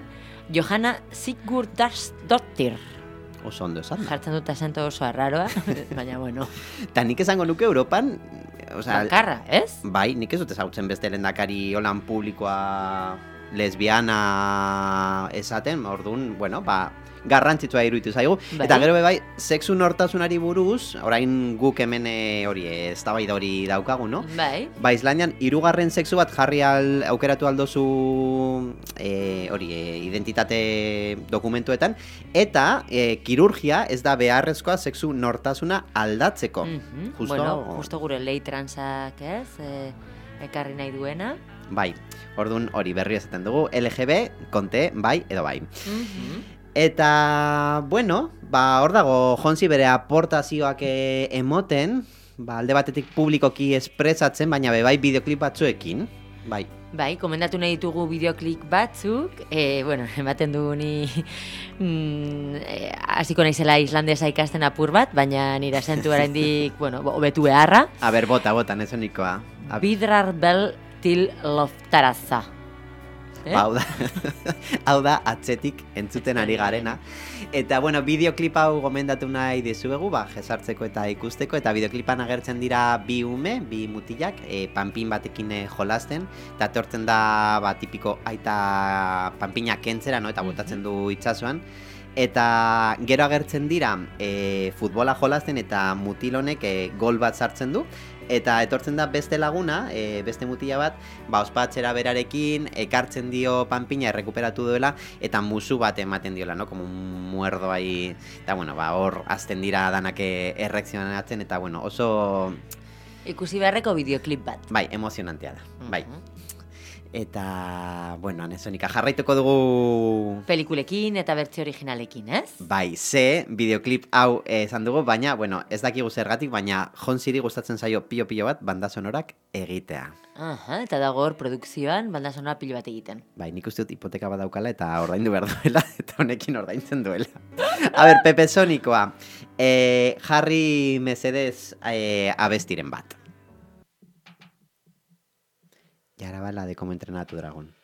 Johanna Sigurdarsdottir.
Oso ondo esan.
Jartzen dut asento oso arraroa, baina bueno.
Eta nik esango nuke Europan, osea,
Bakarra, ez?
Bai, nik ez dut ezagutzen beste lehendakari holan publikoa lesbiana esaten, orduan, bueno, ba, garrantzitsua iruditu zaigu.
Bai.
Eta gero bai, sexu nortasunari buruz, orain guk hemen eh, hori, eztabaida hori daukagu, no?
Bai.
Ba, Islandian, hirugarren sexu bat jarri al, aukeratu aldozu e, hori, e, identitate dokumentuetan, eta e, kirurgia ez da beharrezkoa sexu nortasuna aldatzeko.
Mhm.
Justo,
Bueno, justo gure lei transak, ez? E, ekarri nahi duena.
Bai, orduan hori berri esaten dugu, LGB, konte, bai, edo bai.
Mhm.
Eta, bueno, ba, hor dago, jonzi bere aportazioak eh, emoten, ba, alde batetik publikoki espresatzen, baina be bai bideoklip batzuekin, bai.
Bai, komendatu nahi ditugu bideoklik batzuk, e, bueno, ematen du ni mm, e, hasiko naizela islandesa ikasten apur bat, baina nire asentu oraindik, bueno, hobetu beharra.
A ber, bota, bota, nezonikoa. A-
Bidrar bel til loftaraza. Eh?
Ba, hau da, hau da atzetik entzuten ari garena. Eta, bueno, bideoklip hau gomendatu nahi dizuegu, ba, jesartzeko eta ikusteko, eta bideoklipan agertzen dira bi ume, bi mutilak, e, panpin batekin e, jolasten, eta etortzen da, ba, tipiko aita panpina kentzera, no, eta botatzen du itsasoan. Eta gero agertzen dira e, futbola jolasten eta mutil honek e, gol bat sartzen du. Eta etortzen da beste laguna, e, beste mutila bat, ba, ospatzera berarekin, ekartzen dio panpina errekuperatu duela, eta musu bat ematen diola, no? Como un muerdo ahí, eta bueno, ba, hor azten dira danak eh, erreakzionatzen, eta bueno, oso,
Ikusi beharreko bideoklip bat.
bai, emozionantea da, bai. Eta, bueno, anezonika, jarraituko dugu
Pelikulekin eta bertzio originalekin, ez?
Bai, ze bideoklip hau eh, esan dugu, baina, bueno, ez dakigu zergatik, baina Jonsiri gustatzen zaio pilo-pilo bat banda sonorak egitea.
Aha, eta dago hor produkzioan banda sonora pilo bat egiten.
Bai, nik uste dut hipoteka bat eta ordaindu behar duela, eta honekin ordaintzen duela. A ber, Pepe Sonikoa, eh, jarri mesedez eh, abestiren bat. Y ahora va la de cómo entrenar a tu dragón.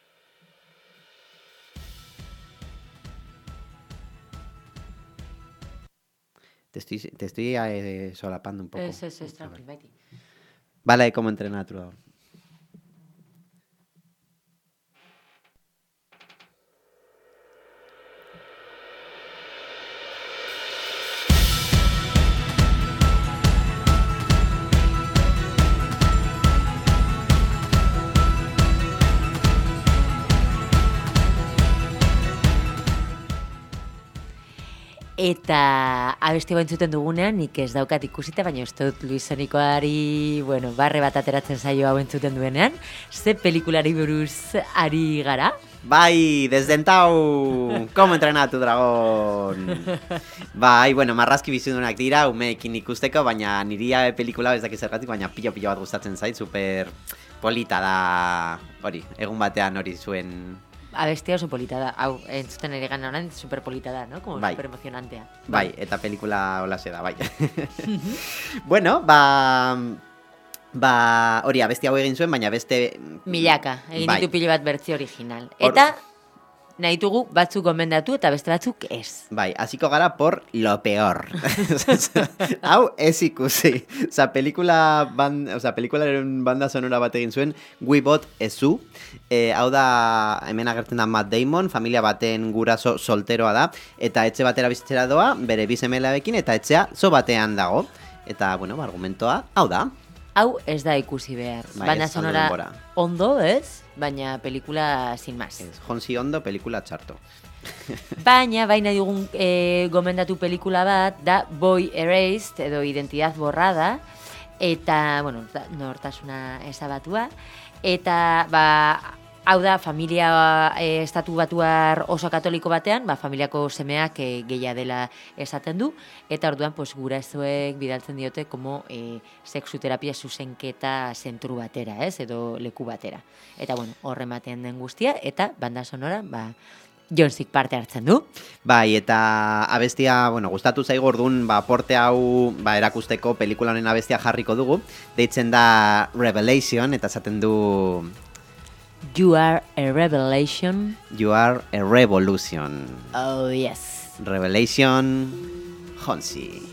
Te estoy, te estoy eh, solapando un poco.
Ez, ez, ez, tranquil, baiti.
Va la de cómo entrenar a tu dragón.
Eta abesti hau entzuten dugunean, nik ez daukat ikusita, baina ez dut Luis Sonikoari, bueno, barre bat ateratzen zaio hau entzuten duenean. Ze pelikulari buruz ari gara?
Bai, desdentau! Como entrenar a tu dragón! Bai, bueno, marrazki bizudunak dira, umeekin ikusteko, baina niria pelikula ez dakiz zergatik, baina pilo-pilo bat gustatzen zait, super polita da, hori, egun batean hori zuen...
Abestia oso polita da. Hau, entzuten ere gana orain, super polita da, no? Como
Bai.
super emocionantea.
Bai, eta pelikula hola da, bai. bueno, ba... Ba, hori, abesti hau egin zuen, baina beste...
Milaka, egin
Bai.
ditu pilo bat bertzio original. Eta nahi dugu batzuk gomendatu eta beste batzuk ez.
Bai, hasiko gara por lo peor. Hau ez ikusi. Osa, pelikula, ban, osa, pelikularen banda sonora bat egin zuen, We a Zoo. E, hau da, hemen agertzen da Matt Damon, familia baten guraso solteroa da, eta etxe batera bizitzera doa, bere bizemelabekin, eta etxea zo batean dago. Eta, bueno, ba, argumentoa, hau da.
hau ez da ikusi behar.
Bai,
Banda sonora ondo, ez? Baina pelikula sin más.
Jonsi ondo, pelikula txarto.
Baina, baina dugun e, gomendatu pelikula bat, da Boy Erased, edo Identidad Borrada, eta, bueno, nortasuna ezabatua, eta, ba, hau da, familia e, estatu batuar oso katoliko batean, ba, familiako semeak e, gehia dela esaten du, eta orduan, pues, gurasoek bidaltzen diote, como e, sexuterapia zuzenketa zentru batera, ez, edo leku batera. Eta, bueno, horrematen den guztia, eta banda sonora, ba, Jonsik parte hartzen du.
Bai, eta abestia, bueno, gustatu zaigu orduan, ba, porte hau ba, erakusteko pelikula honen abestia jarriko dugu. Deitzen da Revelation, eta esaten du
You are a revelation.
You are a revolution.
Oh, yes.
Revelation, Honsi.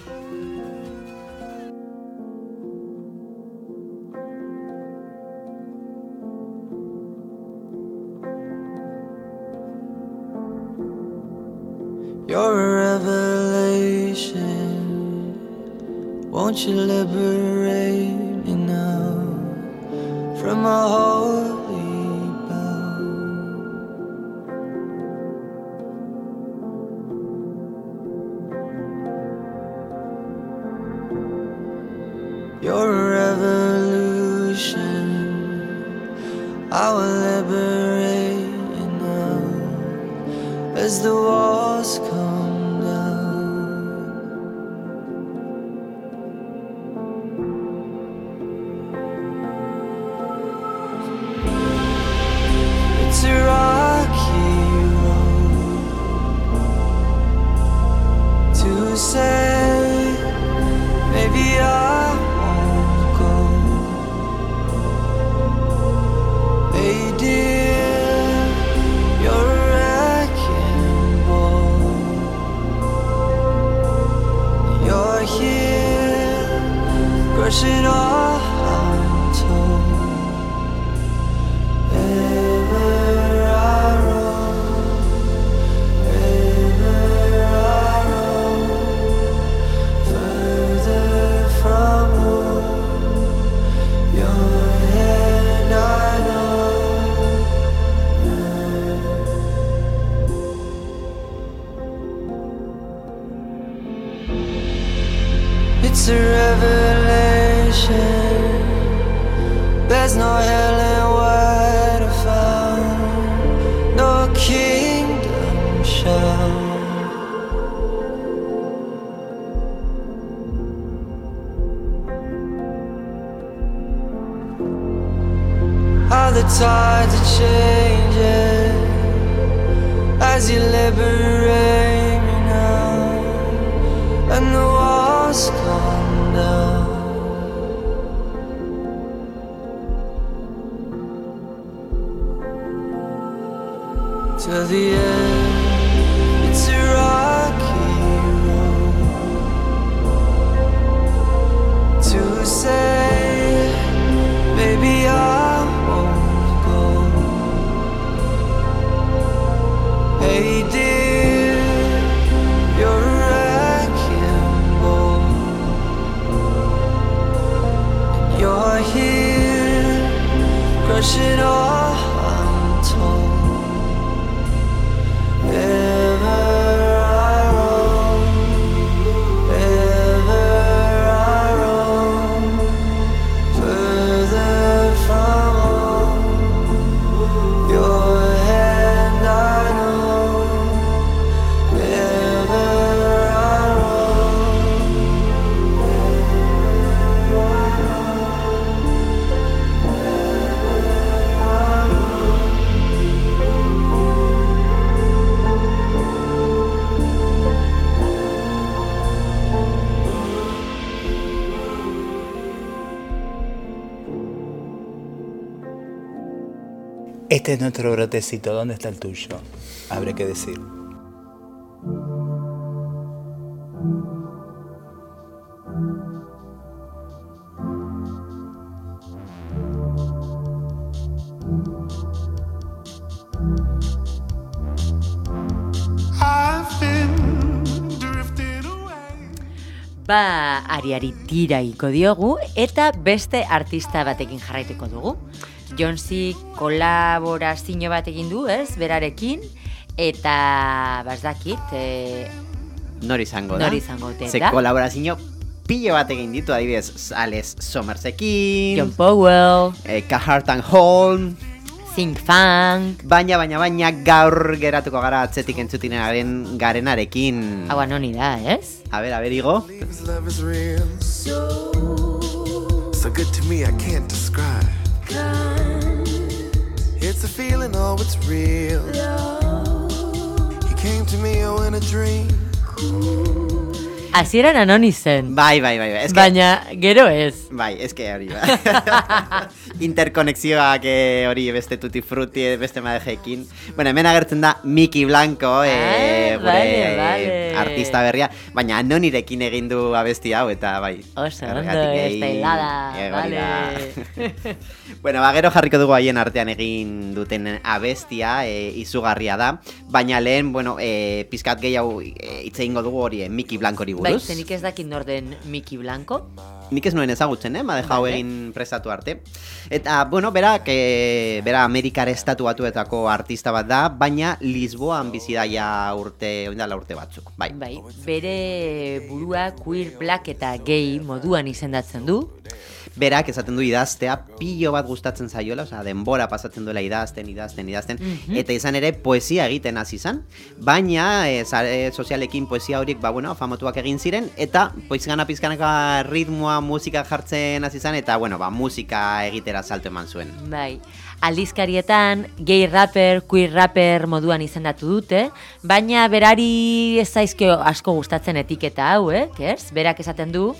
You're a revelation. Won't you liberate me now from a holy Your revolution, our liberation. as the walls come. Crushing all
Este es nuestro brotecito, ¿dónde está el tuyo? Habrá que decir.
Ba, ariari tira iko diogu eta beste artista batekin jarraituko dugu. Jonsi kolaborazio bat egin du, ez, berarekin, eta bazdakit, e,
Nor izango da?
Nor izango ote
Ze
da?
kolaborazio pilo bat egin ditu, adibidez, Alex Somersekin,
John Powell,
eh, Cahartan Holm,
Think Funk,
baina, baina, baina, gaur geratuko gara atzetik entzutinaren garenarekin.
hau anoni da, ez?
A ber, a ber, Igo.
So good to me, I can't describe. It's a feeling, oh, it's real. He came to me, oh, in a dream.
Hasieran anoni zen.
Bai, bai, bai, bai. Ez que,
Baina gero ez.
Bai, eske hori ba. Interkonexioak eh, hori beste tutti frutti, beste madejekin. Bueno, hemen agertzen da Miki Blanco, eh, gure
vale, vale.
Artista berria, baina anonirekin egin du abesti hau eta bai.
Oso ondo,
Horregatik
ez
gehi-
da hilada,
hori
vale.
bueno, ba, gero jarriko dugu haien artean egin duten abestia, e, izugarria da. Baina lehen, bueno, e, pizkat gehiago e, hitz egingo dugu hori e, Miki Blancori
Bai,
buruz.
zenik ez dakit nor den Miki Blanco.
Nik ez nuen ezagutzen, eh? Madejau
Vale.
egin prestatu arte. Eta, bueno, berak, e, bera Amerikar estatu batuetako artista bat da, baina Lisboan bizi da ja urte, oindala urte batzuk. Bai.
Bai, bere burua queer black eta gay moduan izendatzen du.
Berak esaten du idaztea pilo bat gustatzen zaiola, osea, denbora pasatzen duela idazten, idazten, idazten,
Mhm.
eta izan ere poesia egiten hasi izan, baina e, sare sozialekin poesia horiek, ba, bueno, famatuak egin ziren, eta poizgana pizkanaka ritmoa, musika jartzen hasi izan, eta, bueno, ba, musika egitera salto eman zuen.
Bai, aldizkarietan gay rapper, queer rapper moduan izendatu dute, baina berari ez zaizkio asko gustatzen etiketa hau, eh? Ez? Berak esaten du,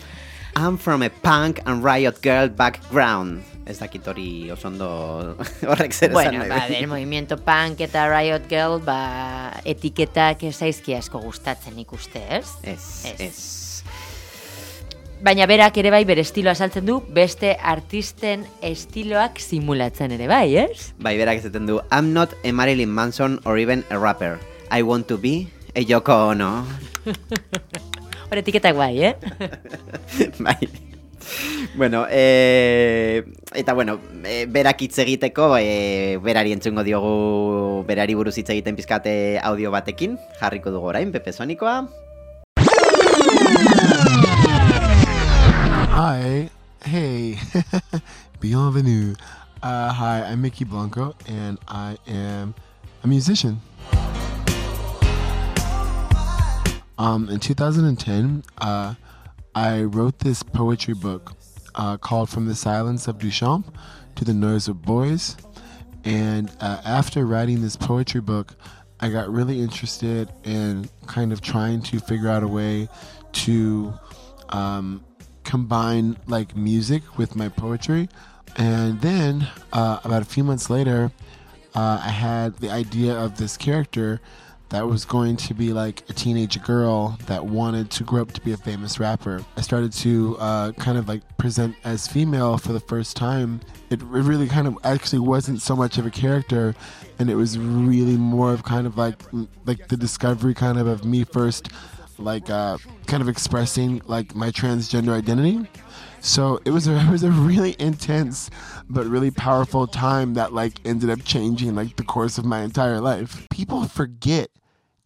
I'm from a punk and riot girl background. Ez dakit hori oso ondo horrek zer esan
bueno,
nahi
ba,
duen.
del movimiento punk eta riot girl, ba, etiketak ez zaizki asko gustatzen ikuste, ez?
Ez, ez.
Baina berak ere bai bere estiloa saltzen du, beste artisten estiloak simulatzen ere bai, ez?
Bai, berak esaten du, I'm not a Marilyn Manson or even a rapper. I want to be a Yoko Ono.
Hor etiketak bai, eh?
bai. Bueno, e, eta bueno, e, berak hitz egiteko, e, berari entzungo diogu, berari buruz hitz egiten pizkate audio batekin, jarriko dugu orain, Pepe Sonikoa.
Hi, hey, bienvenue. Uh, hi, I'm Mickey Blanco, and I am a musician. Um, in 2010, uh, I wrote this poetry book uh, called From the Silence of Duchamp to the Noise of Boys. And uh, after writing this poetry book, I got really interested in kind of trying to figure out a way to um, combine like music with my poetry. And then uh, about a few months later, uh, I had the idea of this character that was going to be like a teenage girl that wanted to grow up to be a famous rapper. I started to uh, kind of like present as female for the first time. It, really kind of actually wasn't so much of a character, and it was really more of kind of like like the discovery kind of of me first, like uh, kind of expressing like my transgender identity. So it was a it was a really intense but really powerful time that like ended up changing like the course of my entire life. People forget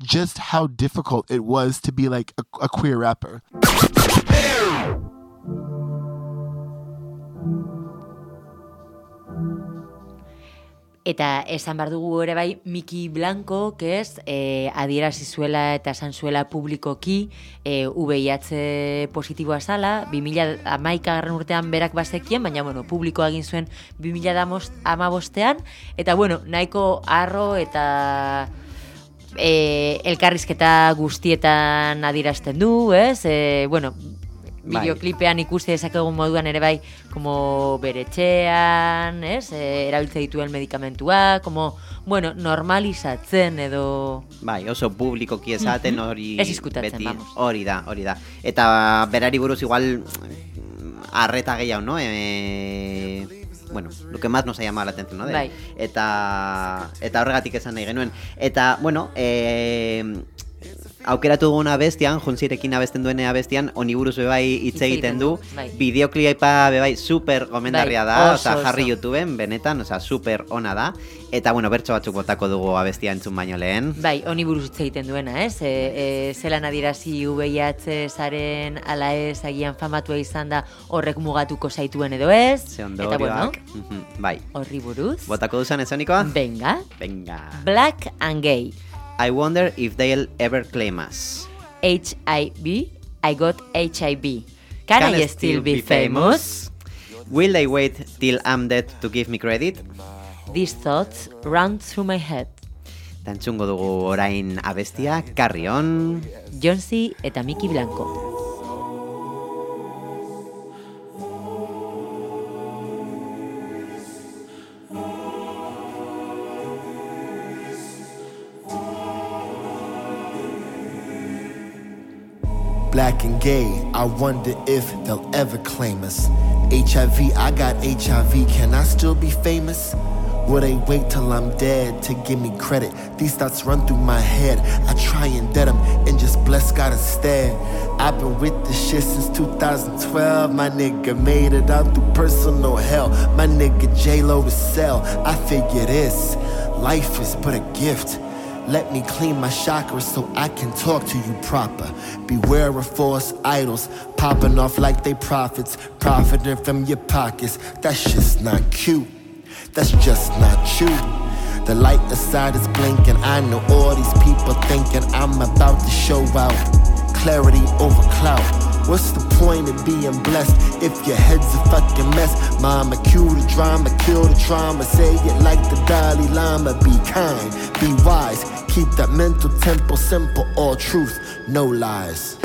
just how difficult it was to be like a, a queer rapper.
Eta esan behar dugu ere bai Miki Blanco, ez, e, adierazi zuela eta esan zuela publikoki e, VIH positiboa zala, 2000 garren urtean berak bazekien, baina bueno, publikoa egin zuen 2000 amabostean, eta bueno, nahiko arro eta e, elkarrizketa guztietan adierazten du, ez? E, bueno. Bideoklipean ikusi dezakegun moduan ere bai, como bere etxean, ez? E, erabiltze dituen medikamentua, como, bueno, normalizatzen edo...
Bai, oso publikoki esaten hori
Ez izkutatzen,
beti
vamos.
hori da, hori da. Eta berari buruz igual arreta gehiago, ¿no? Eh, bueno, lo que más nos ha llamado la atención, ¿no? De-
Bai.
Eta eta horregatik esan nahi genuen. Eta, bueno, eh, aukeratu dugun abestian, Junzirekin abesten duen abestian, honi buruz bebai hitz egiten du.
bai.
Bideoklipa bebai super gomendarria
Bai,
da,
oso,
osea, jarri
oso.
YouTubeen, benetan, osea, super ona da. Eta, bueno, bertso batzuk botako dugu abestia entzun baino lehen.
Bai, honi buruz hitz egiten duena, ez? E, e, zelan adirazi VIH zaren ala ez agian famatua izan da horrek mugatuko zaituen edo ez.
Ze
Eta bueno.
Mhm, bai.
horri buruz.
Botako duzan ezonikoa?
Venga.
Venga.
Black and Gay.
I wonder if they'll ever claim us.
HIV. I got HIV. Can, I still be famous?
Will they wait till I'm dead to give me credit?
These thoughts run through my head.
Tantzungo dugu orain abestia, Carrion.
Jonsi eta Miki Blanco.
And gay, I wonder if they'll ever claim us. HIV, I got HIV, can I still be famous? Will they wait till I'm dead to give me credit? These thoughts run through my head. I try and dead them and just bless God instead. I've been with this shit since 2012. My nigga made it out through personal hell. My nigga J-Lo to sell. I figure this life is but a gift. Let me clean my chakras so I can talk to you proper. Beware of false idols popping off like they prophets, profiting from your pockets. That's just not cute. That's just not you. The light aside is blinking. I know all these people thinking I'm about to show out. Clarity over clout. What's the point of being blessed if your head's a fucking mess? Mama, cue the drama, kill the trauma. Say it like the Dalai Lama. Be kind, be wise. Keep that mental tempo simple, all truth, no lies.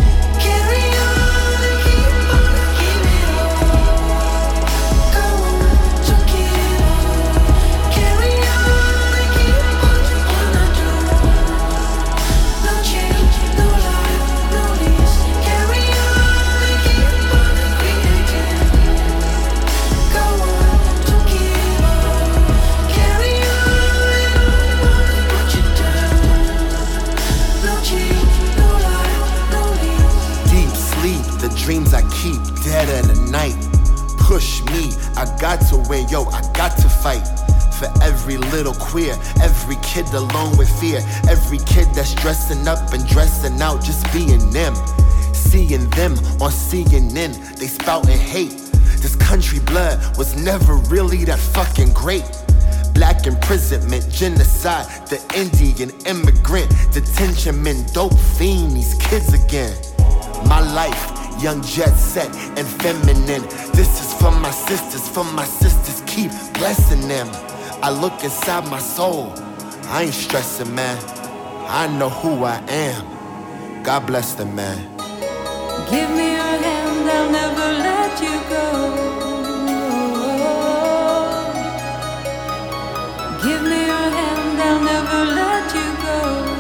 Push me, I got to win, yo, I got to fight. For every little queer, every kid alone with fear, every kid that's dressing up and dressing out, just being them. Seeing them on CNN, they spouting hate. This country blood was never really that fucking great. Black imprisonment, genocide, the Indian immigrant, detention men, dope fiend, these kids again. My life, young jet set and feminine. This is for my sisters, for my sisters, keep blessing them. I look inside my soul, I ain't stressing, man. I know who I am. God bless them, man.
Give me your hand, I'll never let you go. Give me your hand, I'll never let you go.